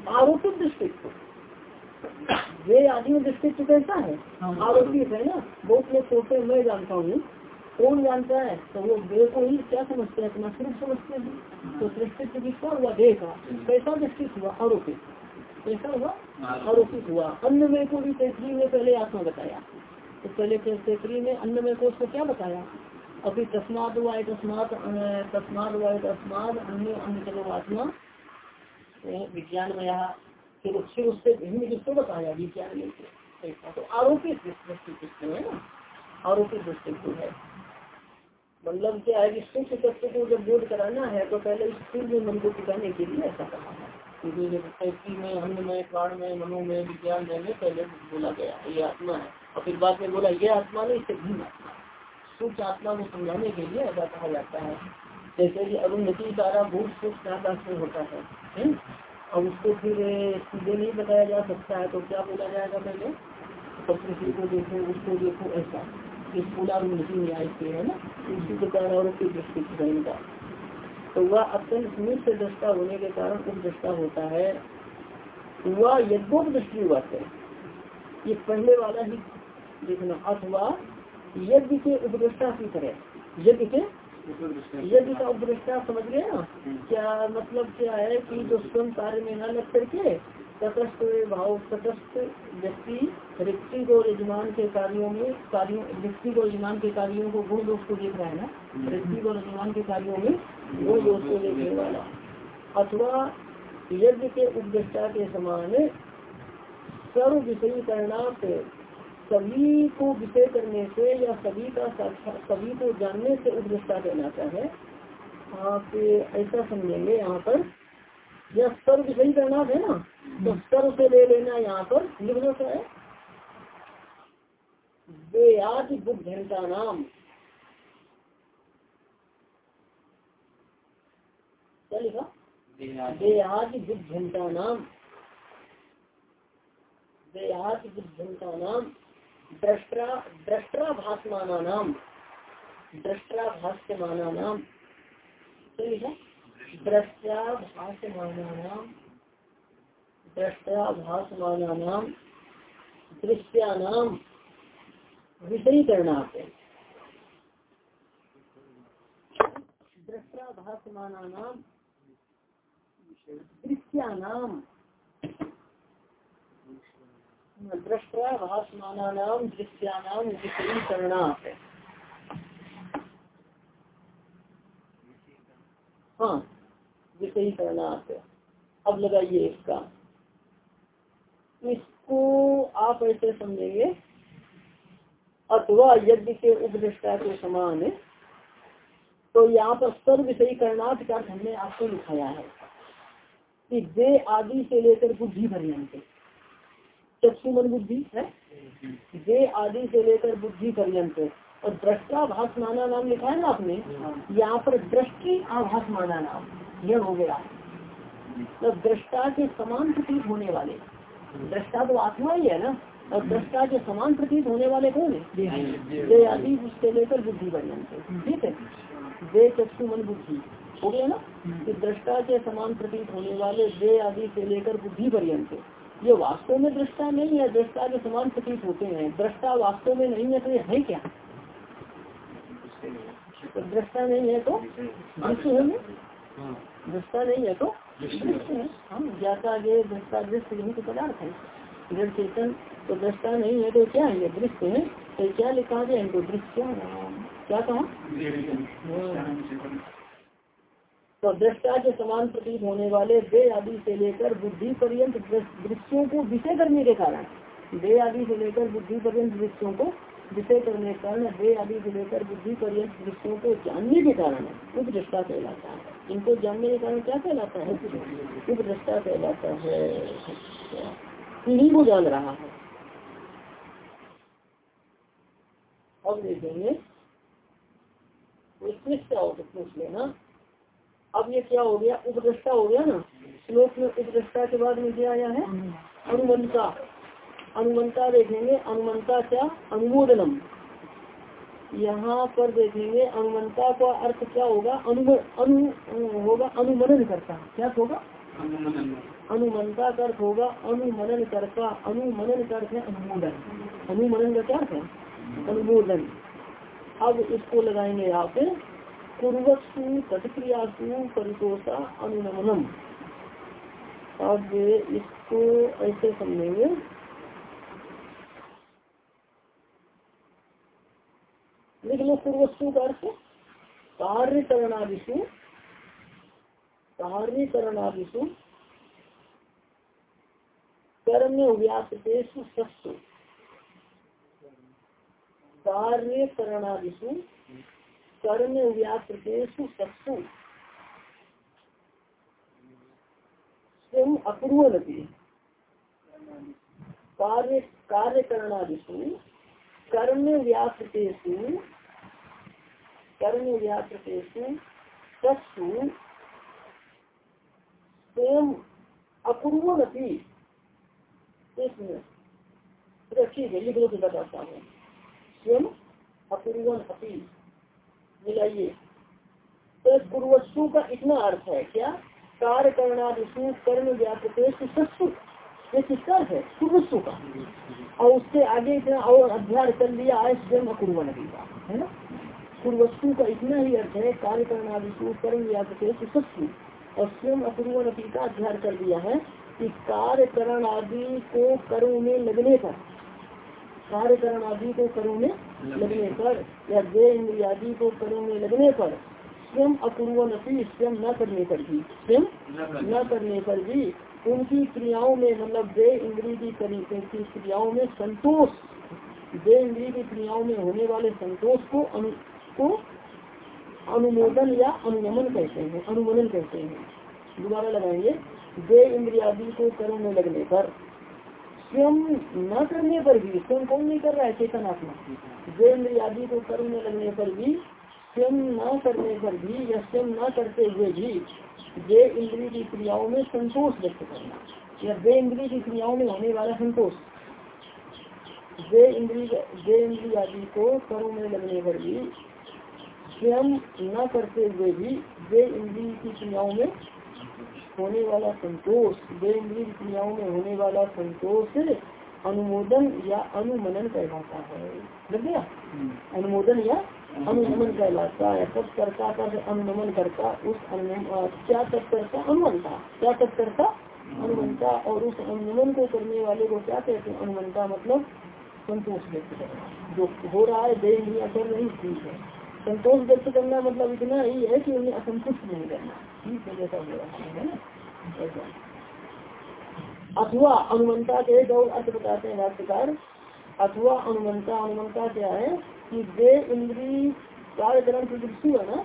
आरोपित दृष्टित्व वे आदि में दृष्टित्व कैसा है? हाँ। आरोपित है ना? बहुत लोग सोचते मैं जानता हूँ। कौन जानता है? तो वो देह को ही क्या समझते हैं? अपना स्वरूप समझते हैं। तो दृष्टित्व किसका हुआ? देह का। कैसा दृष्टित्व हुआ? आरोपित। कैसा हुआ? आरोपित। हुआ। अन्न में को भी तैतरी में पहले आत्मा बताया। तो पहले तैतरी में अन्न में कोष को क्या बताया? अभी तस्माद हुआ तस्मात तस्माद हुआ तस्माद, अन्य अन्य चलो आत्मा। विज्ञान में यहाँ फिर उससे उससे भिन्न किसको बताया? विज्ञान में तो आरोपित दृष्टि है ना? आरोपित दृष्टि है। मतलब क्या है कि सूक्ष्म तत्व को जब बोध कराना है तो पहले स्कूल में मन को टिकाने के लिए ऐसा कहा है। क्योंकि में अन्न में, प्राण में, मनो में, विज्ञान में पहले बोला गया ये आत्मा है। और फिर बाद में बोला, ये आत्मा नहीं, इससे भिन्न आत्मा सूक्ष्म आत्मा को समझाने के लिए ऐसा कहा जाता है। जैसे कि अरुणति तारा भूत सूक्ष्म आकाश में होता है और उसको फिर सीधे नहीं बताया जा सकता है तो क्या बोला जाएगा पहले? पृथ्वी को देखो, उसको देखो, ऐसा। इस पूरा पुनरुन्नति न्याय से है ना? इसी प्रकार और की दृष्टि का तो वह अत्यंत मुख्य दृष्टा होने के कारण उपदृष्टा होता है। वह यज्ञोप दृष्टि हुआ है। ये पहले वाला ही देखना अथवा यज्ञ के उपदृष्टा की तरह। यज्ञ के? यज्ञ का उपदृष्टा समझ गए ना? क्या मतलब क्या है कि जो स्वयं कार्य में न लग करके तटस्थ भाव, तटस्थ व्यक्ति, रिक्ति को यजमान के कार्यों में, कार्यों, रिक्ति को यजमान के कार्यों को गुण दोष को देख रहा है ना? रिक्ति को यजमान के कार्यों में गुण दोष को देखने वाला। अथवा यज्ञ के उपदेष्टा के समान सर्व विषयी करणार्थ सभी को विषय करने से या सभी का साक्षात सभी को जानने से उपदेष्टा कहलाता है। आप ऐसा समझेंगे यहाँ पर। यह सर्व विषयी करना है ना? तो सर्व से ले लेना यहाँ पर। लिखना क्या है? बेआदि बुद्ध नाम। क्या लिखा? देहादि बुद्धंता नाम। देहादि बुद्धंता नाम। दृष्टा दृष्टा भाषमाना नाम। दृष्टा भाष्यमाना नाम। क्या लिखा? दृष्टा भाषमाना नाम। दृष्टा भाषमाना नाम दृश्या नाम विषयी करना दृष्टा भाषमाना नाम दृश्यानाम दृष्टा भाषमानानाम दृश्यानाम विषयीकरणा हाँ विषयीकरणार्थ अब लगाइए इसका। इसको आप ऐसे समझेंगे। अथवा यज्ञ के उपदृष्टा के समान तो यहाँ पर सर्व विषयी करणार्थ का हमने आपको लिखाया है। कि दे आदि से लेकर बुद्धि पर्यंत। चक्षु मन बुद्धि, है? दे आदि से लेकर बुद्धि पर्यंत। और दृष्टा भाष माना नाम लिखा है ना आपने? यहाँ पर दृष्टि आभास माना नाम। यह हो गया। तो दृष्टा के समान प्रतीत होने वाले। दृष्टा तो आत्मा ही है ना। और दृष्टा के समान प्रतीत होने वाले कौन है? दे आदि से लेकर बुद्धि पर्यंत ठीक है? दे चक्षु मन बुद्धि। हो गया ना? कि दृष्टा के समान प्रतीत होने वाले दे आदि से लेकर बुद्धि पर्यंत ये वास्तव में दृष्टा नहीं है दृष्टा के समान प्रतीत होते हैं। दृष्टा वास्तव में नहीं है तो ये है क्या? तो दृष्टा नहीं है तो दृश्य है। दृष्टा नहीं है तो? हम ज्ञाता ये दृष्टा दृश्य यही तो पदार्थ है जड़ चेतन तो दृष्टा नहीं है तो क्या है ये दृश्य है? तो क्या लिखा गया इनको दृश्य? क्या कहा? तो दृष्टा के समान प्रतीत होने वाले दे आदि से लेकर बुद्धि पर्यंत दृश्यों को विषय करने के कारण दे आदि से लेकर बुद्धि पर्यंत दृश्यों को विषय करने के कारण दे आदि से लेकर बुद्धि पर्यंत दृश्यों को जानने के कारण उपदृष्टा कहलाता है। इनको जानने के कारण क्या कहलाता है? उपदृष्टा कहलाता है। पीढ़ी को जान रहा है। अब देखेंगे। हो लेना। अब ये क्या हो गया? उपदृष्टा हो गया ना। श्लोक में उपदृष्टा के बाद में क्या आया है? अनुमंता। अनुमंता देखेंगे अनुमंता क्या? अनुमोदनम। यहाँ पर देखेंगे अनुमंता का अर्थ क्या होगा? अनु अनु होगा अनुमनन करता। क्या होगा? अनुमंता का अर्थ होगा अनुमनन करता। अनुमनन का अर्थ है अनुमोदन। अनुमनन का क्या अर्थ है? अनुमोदन। अब इसको लगाएँगे यहाँ आप। पूर्वसु तत्क्रियासु परितोषा अनुनमनम। अब इसको ऐसे समझेंगे लिख लो पूर्वस्तु का अर्थ कार्य करणादिशु कार्य करणादिशु कर्म व्यापतेषु सत्सु। कार्य करणादिशु कर्म व्यापतेषु सत्सु। स्वयं अपूर्वती कार्य कार्य करणादिशु कर्म व्यापतेषु। कर्म व्यापतेषु सत्सु स्वयं अपूर्वती इसमें ठीक है लिख लो बताता हूँ स्वयं अपूर्वन अपी मिलाइए का इतना अर्थ है क्या? कार्य करनादिशु कर्म व्यापक सत्सु ये किसका है? का और उससे आगे इतना और अध्ययन कर लिया है स्वयं अपूर्वन अपी का, है ना? पूर्वस्तु का इतना ही अर्थ है कार्य करनादिशु कर्म व्यापक सत्सु और स्वयं अपूर्वन अपी का अध्ययन कर दिया है कि कार्यकरण आदि को कर्म में लगने पर कार्यकरण आदि को कर्म में लगने पर या दे इंद्रियादि को कर्म में लगने पर स्वयं अपूर्व नफी स्वयं न करने पर भी स्वयं न करने पर भी। उनकी क्रियाओं में मतलब दे इंद्री की की क्रियाओं में संतोष दे इंद्री की क्रियाओं में होने वाले संतोष को अनु को अनुमोदन या अनुगमन कहते हैं, अनुमोदन कहते हैं। दोबारा लगाएँगे। दे इंद्रियादि को कर्म में लगने पर, स्वयं न करने पर भी, स्वयं कौन नहीं कर रहा है? चेतन आत्मा। दे इंद्रियादि को कर्म में लगने पर भी, स्वयं न करने पर भी या स्वयं न करते हुए भी, दे इंद्रिय की क्रियाओं में संतोष व्यक्त करना। या दे इंद्रिय की क्रियाओं में होने वाला संतोष। इंद्रिय, दे को कर्म में लगने पर भी स्वयं न करते हुए भी दे इंद्रिय की क्रियाओं में होने वाला संतोष दे इंद्रिय क्रियाओं में होने वाला संतोष अनुमोदन या अनुमनन कहलाता है। गया? अनुमोदन या अनुमन कहलाता है। तत्कर्ता कर अनुगमन करता उस क्या तत्कर्ता अनुमनता। क्या तत्कर्ता अनुमनता। और उस अनुगमन को करने वाले को क्या कहते हैं? अनुमनता मतलब संतोष व्यक्त करना। जो हो रहा है दे इंद्रिया कर रही ठीक है। संतोष व्यक्त करना मतलब इतना ही है कि उन्हें असंतुष्ट नहीं करना ठीक है जैसा हो है ना? अथवा अनुमंता के एक और अर्थ बताते हैं भाष्यकार। अथवा अनुमंता अनुमंता क्या है कि दे इंद्री कार्यक्रम प्रवृत्ति है ना?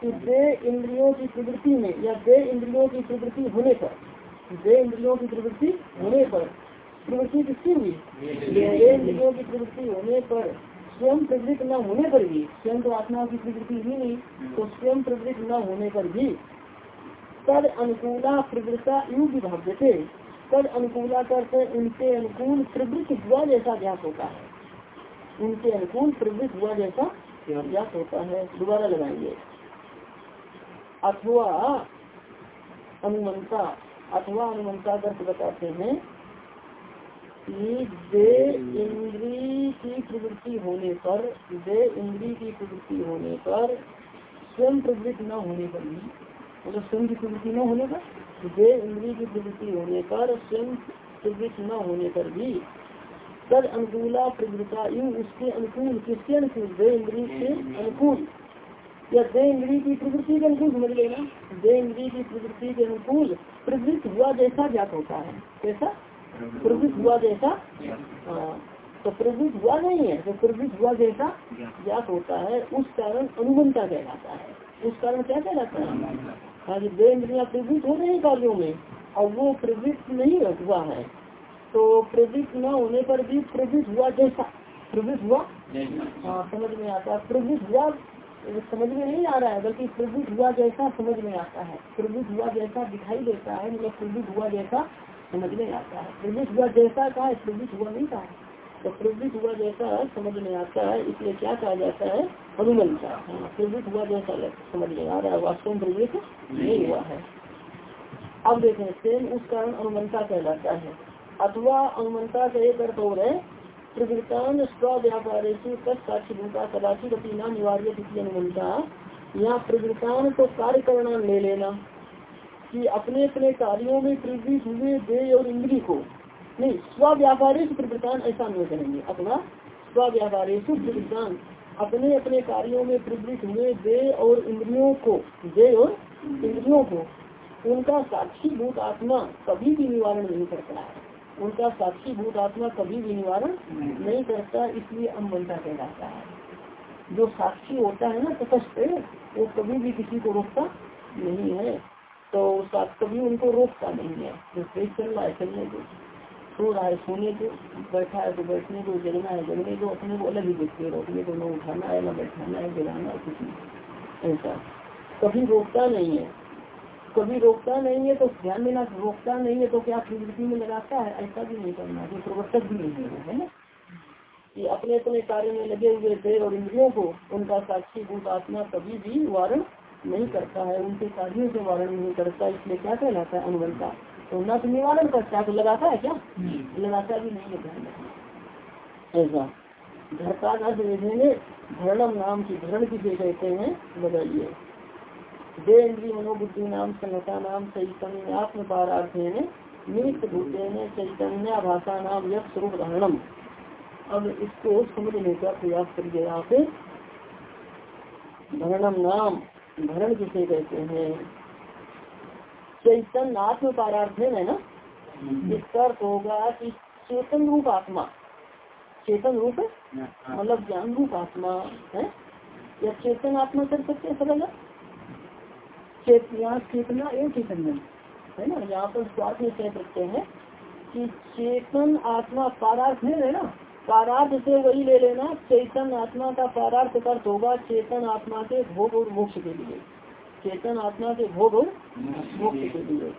कि दे इंद्रियों की प्रवृत्ति में या दे इंद्रियों की प्रवृत्ति होने पर दे इंद्रियों की प्रवृत्ति होने पर प्रवृत्ति किसकी हुई? दे इंद्रियों की प्रवृत्ति होने पर। स्वयं प्रवृत्त न होने पर भी स्वयं तो आत्मा की प्रवृत्ति ही नहीं तो स्वयं प्रवृत्त न होने पर भी तद अनुकूला प्रवृत्ता यू विभाग्य थे तद अनुकूला करते उनके अनुकूल प्रवृत्त हुआ जैसा ज्ञात होता है। उनके अनुकूल प्रवृत्त हुआ जैसा ज्ञात होता है। दोबारा लगाएँगे। अथवा अनुमंता अथवा अनुमंता करके बताते हैं। कि इंद्री की प्रवृत्ति होने पर, दे इंद्री की प्रवृत्ति होने पर स्वयं प्रवृत्त न होने पर भी मतलब स्वयं की प्रवृत्ति न होने पर, दे इंद्री की प्रवृत्ति होने पर, स्वयं प्रवृत्त न होने पर भी तद अनुकूला प्रवृत्ता यू उसके अनुकूल, किसके अनुकूल? दे इंद्री के अनुकूल। या दे इंद्री की प्रवृत्ति के अनुकूल, समझ लेना। दे इंद्री की प्रवृत्ति के अनुकूल प्रवृत्त हुआ जैसा ज्ञात होता है कैसा प्रवृत्त हुआ जैसा? तो प्रवृत्त हुआ नहीं है तो प्रवृत्त हुआ जैसा ज्ञात होता है, उस कारण अनुबंधता कहलाता है। उस कारण क्या कहलाता है? हाँ जी इंद्रिया प्रवृत्त हो रहे कार्यों में, और वो प्रवृत्त नहीं हुआ है। तो प्रवृत्त न होने पर भी प्रवृत्त हुआ जैसा। प्रवृत्त हुआ? हाँ समझ में आता है। प्रवृत्त हुआ, समझ में नहीं आ रहा है, बल्कि प्रवृत्त हुआ जैसा समझ में आता है। प्रवृत्त हुआ जैसा दिखाई देता है मतलब प्रवृत्त हुआ जैसा समझ में आता है। प्रवृत्त हुआ जैसा कहा, प्रवृत्त हुआ नहीं कहा। तो प्रवृत्त हुआ जैसा समझ में आता है, इसलिए क्या कहा जाता है? अनुमंता हाँ प्रवृत्त हुआ जैसा समझ में आ रहा है, वास्तव में प्रवृत्त नहीं हुआ है। अब देखें, सेम उस कारण अनुमंता कहलाता है। अथवा अनुमंता का एक अर्थ और है, प्रवृत्तान साक्षी भूता कदाचित अपनी न निवार्य अनुमंता यहाँ प्रवृत्तान को कार्य करना ले लेना। कि अपने अपने कार्यों में प्रवृत्त हुए दे और इंद्री को। नहीं स्व व्यापारी प्रवृत्तान ऐसा नहीं करेंगे। अपना स्व व्यापारी प्रवृत्तान, अपने अपने कार्यों में प्रवृत्त हुए दे और इंद्रियों को दे और इंद्रियों को, उनका साक्षी भूत आत्मा कभी भी निवारण नहीं करता है। उनका साक्षी भूत आत्मा कभी भी निवारण नहीं करता, इसलिए अम्बनता कहलाता है। जो साक्षी होता है ना तटस्थ, वो कभी भी किसी को रोकता नहीं है। तो उसका कभी उनको रोकता नहीं है। जो तेज चल रहा है, चलने को सो रहा है, सोने को बैठा है तो बैठने को जगना है, जगने को अपने को अलग ही देखते रोकने को न उठाना है, न बैठाना है जगाना कुछ नहीं। ऐसा। कभी रोकता नहीं है। कभी रोकता नहीं है तो ध्यान देना, रोकता नहीं है तो क्या प्रवृत्ति में लगाता है? ऐसा भी नहीं करना जो प्रवर्तक भी नहीं है है ना? कि अपने अपने कार्य में लगे हुए देह और इंद्रियों को उनका साक्षी भूत आत्मा कभी भी वारण नहीं करता है, उनके कार्यों से वारण नहीं करता, इसलिए क्या कहलाता है अनुबंधता तो न तो निवारण करता है तो लगाता है क्या? लगाता भी नहीं है ऐसा। धरता का देखेंगे धरणम नाम की धरण किसे कहते हैं लगाइए दे इंद्री मनोबुद्धि नाम, संगता नाम, चैतन्य आत्म पारार्थ निमित्त भूते चैतन्य भाषा नाम, यह स्वरूप धारणम। अब इसको समझने का प्रयास करिए आप। धरणम नाम। धरण किसे कहते हैं। चैतन्य आत्म पारार्थ है ना इसका अर्थ होगा कि चेतन रूप आत्मा चेतन रूप मतलब ज्ञान रूप आत्मा है? या चेतन आत्मा कर सकते हैं सरल यहाँ चेतना एवं चैतन्य है ना? यहाँ पर स्वाद में कह सकते हैं कि चेतन आत्मा पारार्थ है ना? पारार्थ से वही ले लेना चेतन आत्मा का पारार्थ अर्थ होगा चेतन आत्मा के भोग और मोक्ष के लिए। चेतन आत्मा के भोग और मोक्ष के लिए।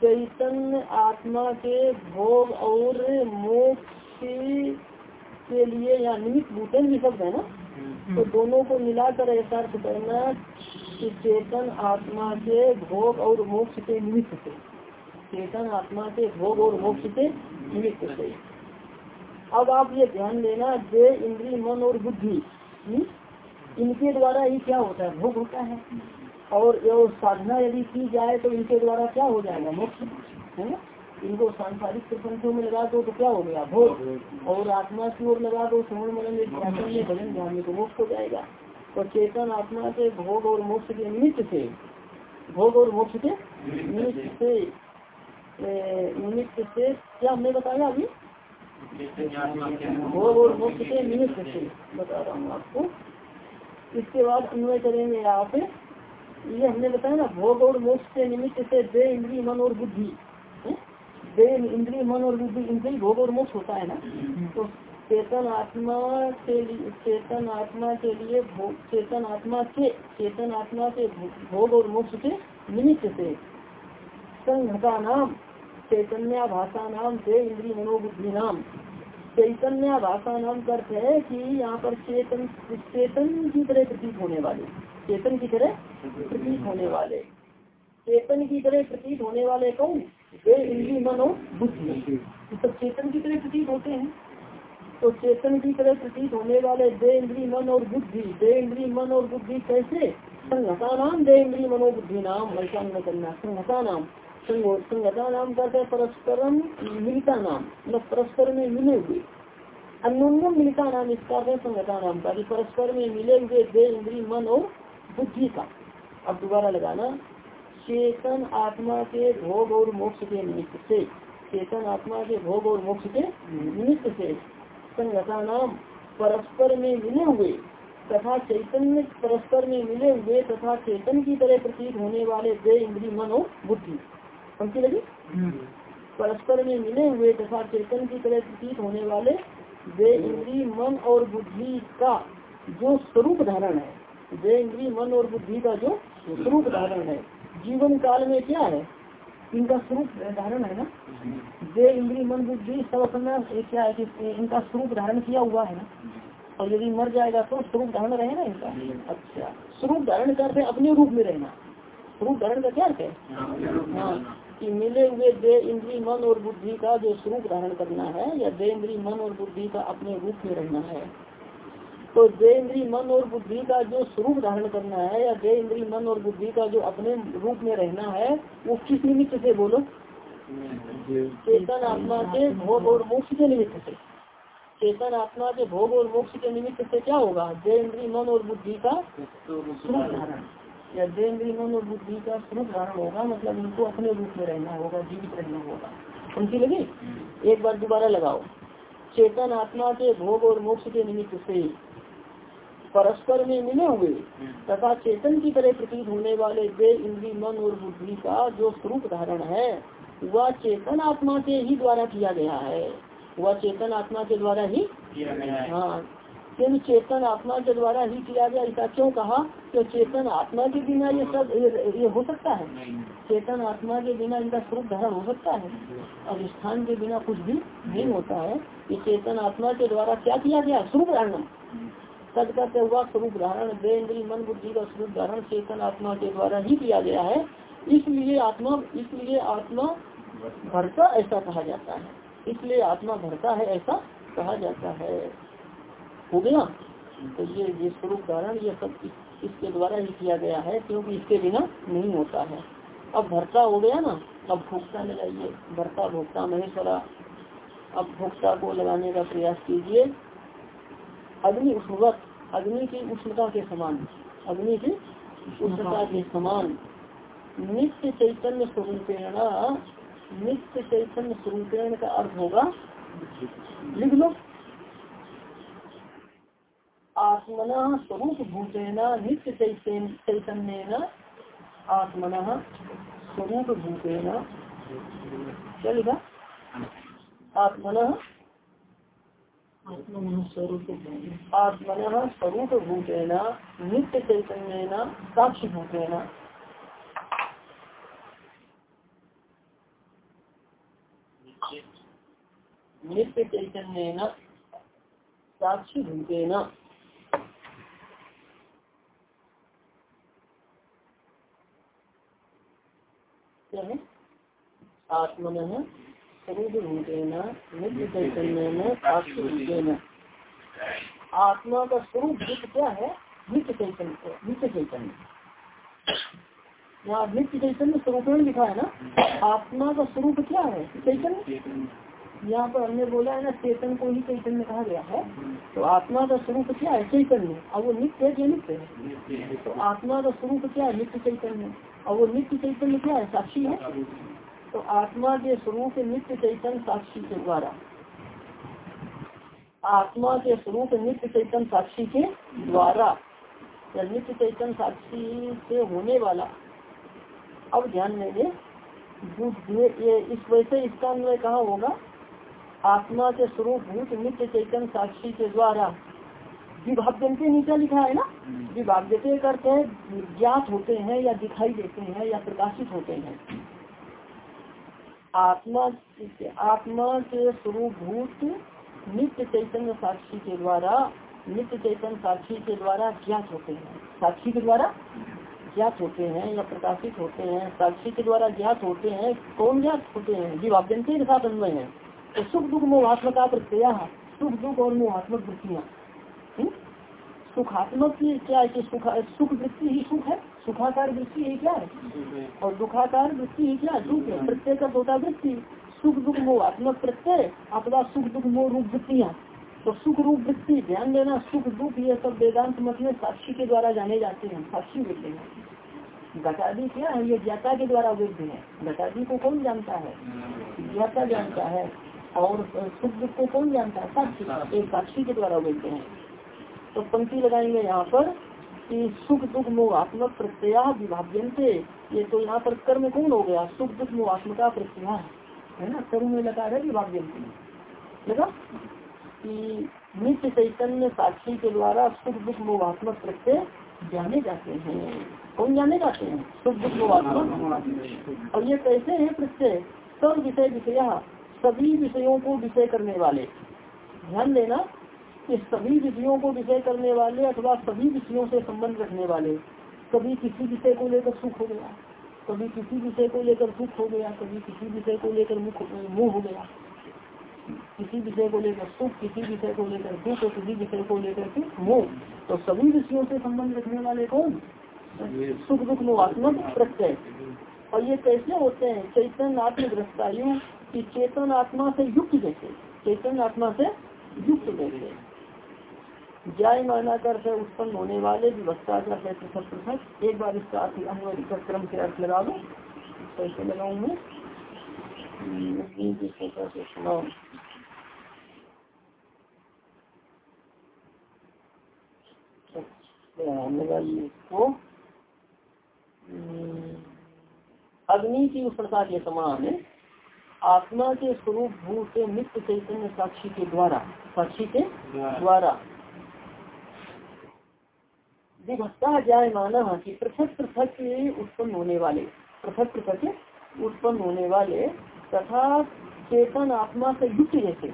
चैतन्य आत्मा के भोग और मोक्ष के लिए या निमित्त भूतन भी शब्द है ना? तो दोनों को मिलाकर ऐसा अर्थ करना कि चेतन आत्मा के भोग और मोक्ष के निमित्त से। चेतन आत्मा के भोग और मोक्ष के निमित्त से। अब आप ये ध्यान देना जे इंद्री मन और बुद्धि हम्म, इनके द्वारा ही क्या होता है? भोग होता है। और ये साधना यदि की जाए तो इनके द्वारा क्या हो जाएगा? मोक्ष। है ना? इनको सांसारिक प्रपंचों में लगा दो तो क्या हो गया? भोग। और आत्मा की ओर लगा दो श्रवण मन में भजन ध्यान में तो मोक्ष हो जाएगा। तो चेतन आत्मा के भोग और मोक्ष के निमित्त से भोग और मोक्ष के निमित्त से निमित्त से क्या हमने बताया अभी? भोग और मोक्ष के निमित्त से बता रहा हूँ आपको। इसके बाद अन्वय करेंगे आप ये हमने बताया ना, भोग और मोक्ष के निमित्त से दे इंद्री मन और बुद्धि दे इंद्री मन और बुद्धि ही भोग और मोक्ष होता है ना? तो चेतन आत्मा के लिए, चेतन आत्मा के लिए चेतन आत्मा के, चेतन आत्मा के भोग और मोक्ष के निमित्त से संघ का नाम चैतन्य भाषा नाम से इंद्री मनोबुद्धि नाम चैतन्य भाषा नाम करते है कि यहाँ पर चेतन चेतन की तरह प्रतीत होने वाले। चेतन की तरह प्रतीत होने वाले। चेतन की तरह प्रतीत होने वाले कौन? वे इंद्री मनो बुद्धि तो चेतन की तरह प्रतीत होते हैं। तो चेतन की तरह प्रतीत होने वाले दे इंद्री मन और बुद्धि। दे इंद्री मन और बुद्धि कैसे? संघता नाम दे इंद्री मनोबुद्धि नाम ऐसा करना संघता नाम संगता नाम कहते हैं परस्परम मिलता नाम। मतलब परस्पर में मिले हुए अन्योन्यम मिलता नाम इसका है संगता नाम का परस्पर में मिले हुए दे इंद्री, मन और बुद्धि का। अब दोबारा लगाना। चेतन आत्मा के भोग और मोक्ष के निमित्त से। चेतन आत्मा के भोग और मोक्ष के निमित्त से संगता नाम परस्पर में मिले हुए तथा चैतन्य परस्पर में मिले हुए तथा चेतन की तरह प्रतीत होने वाले दे इंद्री, मन और बुद्धि। पंक्ति लगी। परस्पर में मिले हुए तथा चेतन की तरह प्रतीत होने वाले वे इंद्री मन और बुद्धि का जो स्वरूप धारण है वे इंद्री मन और बुद्धि का जो स्वरूप धारण है जीवन काल में क्या है? इनका स्वरूप धारण है ना? वे इंद्री मन बुद्धि सब अपना क्या है कि इनका स्वरूप धारण किया हुआ है ना? और यदि मर जाएगा तो स्वरूप धारण रहेगा इनका? अच्छा। स्वरूप धारण करते अपने रूप में रहना। स्वरूप धारण का क्या है कि मिले हुए दे इंद्री, मन और बुद्धि का जो स्वरूप धारण करना है, या दे इंद्री, मन और बुद्धि का अपने रूप में रहना है। तो दे इंद्री, मन और बुद्धि का जो स्वरूप धारण करना है, या दे इंद्री, मन और बुद्धि का जो अपने रूप में रहना है, वो किस निमित्त से बोलो? चेतन आत्मा के भोग और मोक्ष के निमित्त से। चेतन आत्मा के भोग और मोक्ष के निमित्त से क्या होगा? दे इंद्री, मन और बुद्धि का स्वरूप धारण। या देन्द्रीय मन और बुद्धि का स्वरूप धारण होगा मतलब इनको अपने रूप में रहना होगा जीवित रहना होगा। उनकी लगी एक बार दोबारा लगाओ। चेतन आत्मा के भोग और मोक्ष के निमित्त से परस्पर में मिले हुए तथा चेतन की तरह प्रतीत होने वाले वे इंद्री मन और बुद्धि का जो स्वरूप धारण है वह चेतन आत्मा के ही द्वारा किया गया है। वह चेतन आत्मा के द्वारा ही किया गया है। हाँ क्योंकि चेतन आत्मा के द्वारा ही किया गया। ऐसा क्यों कहा? कि चेतन आत्मा के बिना ये सब ये, ये हो सकता है। चेतन आत्मा के बिना इनका स्वरूप धारण हो सकता है। स्थान के बिना कुछ भी नहीं होता है। कि चेतन आत्मा के द्वारा क्या किया गया? स्वरूप धारण। तद करते हुआ स्वरूप धारण। इंद्री मन बुद्धि का स्वरूप धारण चेतन आत्मा के द्वारा ही किया गया है। इसलिए आत्मा इसलिए आत्मा भरता ऐसा कहा जाता है। इसलिए आत्मा भरता है ऐसा कहा जाता है। हो गया। तो ये ये स्वरूप धारण ये सब इस, इसके द्वारा ही किया गया है क्योंकि इसके बिना नहीं होता है। अब भरता हो गया ना अब भोक्ता लगाइए। भरता भोक्ता महेश्वरा अब भोक्ता को लगाने का प्रयास कीजिए। अग्नि उष्णवत अग्नि की उष्णता के समान अग्नि की उष्णता के समान। नित्य चैतन्य स्वरूपेण नित्य चैतन्य स्वरूपेण का अर्थ होगा लिख लो आत्मन स्वरूप भूतेन नित्य चैतन्य आत्मन स्वरूप भूतेन क्या लिखा? आत्मन आत्मन स्वरूप आत्मन स्वरूप भूतेन नित्य चैतन्य साक्षी भूतेन नित्य चैतन्य साक्षी भूतेन क्या है। आत्मन आत्मा का स्वरूप भूत क्या है? नित्य चैतन्य नित्य चैतन्य यहाँ नित्य चैतन्य स्वरूप में लिखा है ना? आत्मा का स्वरूप क्या है? चैतन्य। यहाँ पर हमने बोला है ना, चेतन को ही चैतन्य कहा गया है। तो आत्मा का स्वरूप क्या है? चैतन्य। और वो नित्य है नित्य है? तो आत्मा का स्वरूप क्या है? नित्य चैतन्य। और वो नित्य चैतन्य क्या है? साक्षी है? तो आत्मा के स्वरूप नित्य चैतन्य साक्षी के द्वारा। आत्मा के स्वरूप नित्य चैतन्य साक्षी के द्वारा। या नित्य चैतन्य साक्षी से होने वाला। अब ध्यान देंगे ये इस वैसे इसका अन्वय कहा होगा? आत्मा के स्वरूप भूत नित्य चैतन्य साक्षी के द्वारा। विभाग्यंते नीचे लिखा है ना? विभाग्यते करते हैं ज्ञात होते हैं या दिखाई देते हैं या प्रकाशित होते हैं। आत्मा आत्मा के स्वरूप भूत नित्य चैतन्य साक्षी के द्वारा नित्य चैतन्य साक्षी के द्वारा ज्ञात होते हैं। साक्षी के द्वारा ज्ञात होते हैं या प्रकाशित होते हैं। साक्षी के द्वारा ज्ञात होते हैं। कौन ज्ञात होते हैं? विभाग्यंते के साथ अन्वय है। तो सुख दुख मोहात्मका प्रत्यय सुख दुख और मोहात्मक वृत्तियाँ। हम्म? सुखात्मक की क्या है सुख सुख वृत्ति ही सुख है? सुखाकार वृत्ति ही क्या है? और दुखाकार वृत्ति ही क्या दुख है। प्रत्यय का होता वृत्ति। सुख दुख मोहात्मक प्रत्यय अथवा सुख दुख मोह रूप वृत्तियाँ तो सुख रूप वृत्ति, ध्यान देना, सुख दुख, ये सब वेदांत मत में साक्षी के द्वारा जाने जाते हैं। साक्षी वृत्ति हैं। घटादी क्या है? ये ज्ञाता के द्वारा वृद्धि है। घटादी को कौन जानता है? ज्ञाता जानता है। और सुख दुख को कौन जानता है? साक्षी। एक साक्षी के द्वारा बोलते हैं। तो पंक्ति लगाएँगे यहाँ पर कि सुख दुख मोहात्मक प्रत्यय से ये तो यहाँ पर कर्म कौन हो गया। सुख दुख मोहात्मका प्रत्यय है। ना? कर्म में लगा है विभाजन लगा? कि नित्य चैतन्य साक्षी के द्वारा सुख दुख मोहात्मक प्रत्यय जाने जाते हैं। कौन जाने जाते हैं? सुख दुख मोहात्मक और ये कैसे है प्रत्यय? सब विषय विषय, सभी विषयों को विषय करने वाले। ध्यान देना कि सभी विषयों को विषय करने वाले अथवा सभी विषयों से संबंध रखने वाले, कभी किसी विषय को लेकर सुख हो गया, कभी किसी विषय को लेकर सुख हो गया, कभी किसी विषय को लेकर मुख, मुँह हो गया। किसी विषय को लेकर सुख, किसी विषय को लेकर दुख, और किसी विषय को लेकर के मोह। तो सभी विषयों से संबंध रखने वाले कौन? सुख, दुख, मोहात्मक प्रत्यय। और ये कैसे होते हैं? चैतन्य आत्मग्रस्तायु की चेतन आत्मा से युक्त जैसे, चेतन आत्मा से युक्त जैसे। जय माना कर से उत्पन्न होने वाले विवस्था कर पृथक पृथक एक बार इसका अर्थ अनुवाद क्रम के अर्थ लगा दो। कैसे लगाऊ मैं। इसको अग्नि की उष्णता के समान आत्मा के स्वरूप भूत नित्य चैतन्य साक्षी के द्वारा, साक्षी के द्वारा। विभक्ता जाय माना कि पृथक पृथक उत्पन्न होने वाले, पृथक पृथक उत्पन्न होने वाले तथा चेतन आत्मा से युक्त जैसे,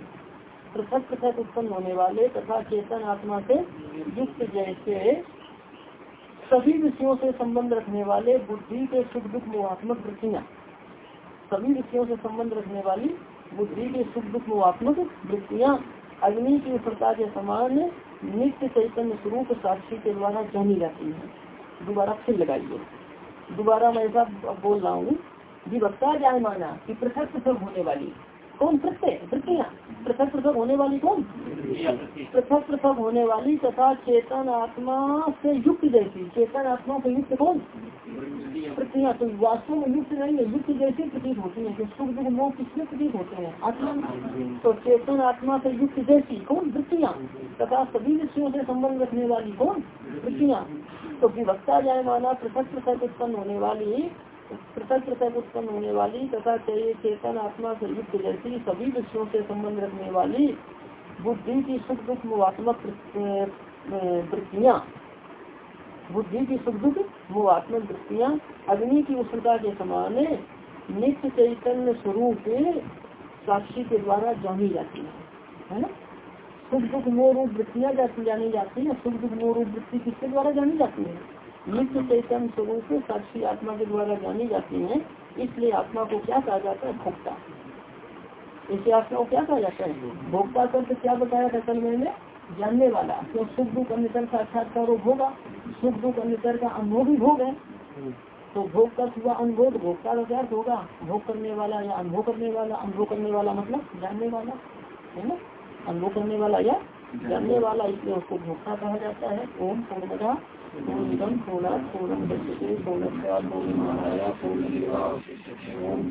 पृथक पृथक उत्पन्न होने वाले तथा चेतन आत्मा से युक्त जैसे, सभी विषयों से संबंध रखने वाले बुद्धि के सुख दुख मोहात्मक वृत्तियाँ, सभी विषयों से संबंध रखने वाली बुद्धि के सुख दुख मोहात्मक वृत्तियाँ, अग्नि की प्रकार के समान नित्य चैतन्य स्वरूप साक्षी के द्वारा जानी जाती है। दोबारा फिर लगाइए। दोबारा मैं ऐसा बोल रहा हूँ विभक्ता जाए माना की पृथक पृथक होने वाली। कौन? प्रत्यय वृत्तियाँ पृथक पृथक होने वाली कौन? पृथक पृथक होने वाली तथा चेतन आत्मा से युक्त जैसी। चेतन आत्मा से युक्त कौन? वृत्तियाँ तो वास्तव में युक्त नहीं है। युक्त जैसी प्रतीत होती है। सुख दुख, मोह किसमें प्रतीत होते हैं? आत्मा तो चेतन आत्मा से युक्त जैसी कौन? वृत्तियाँ तथा सभी विषयों से संबंध रखने वाली कौन? वृत्तियाँ तो विभक्ता जाए माना पृथक पृथक उत्पन्न होने वाली पृथक पृथक उत्पन्न होने वाली तथा चेतन आत्मा से युक्त जैसी सभी विषयों से संबंध रखने वाली बुद्धि की सुख दुख मुआत्मक वृत्तियाँ बुद्धि की सुख दुख मुआत्मक वृत्तियाँ अग्नि की उष्णता के समान नित्य चैतन्य स्वरूप साक्षी के द्वारा जानी जाती है। है ना? सुख दुख मोह रूप वृत्तियाँ जानी जाती है सुख दुख मोह रूप वृत्ति किसके द्वारा जानी जाती है? नित्य चैतन्य स्वरूप साक्षी आत्मा के द्वारा जानी जाती है, इसलिए आत्मा को क्या कहा जाता है? भोक्ता। इसे आत्मा को क्या कहा जाता है? भोक्ता शब्द क्या बताया था कल मैंने जानने वाला। तो सुख दुख अन्य साक्षात्कार होगा सुख दुख अन्य का अनुभव भी भोग है। तो भोग का हुआ अनुभव, भोक्ता का क्या होगा? भोग करने वाला या अनुभव करने वाला? अनुभव करने वाला मतलब जानने वाला, है ना? अनुभव करने वाला या जानने वाला, इसलिए उसको भोक्ता कहा जाता है। ओम पूर्णदा पूर्णम पूर्णा पूर्णम पूर्ण पूर्णस्या पूर्ण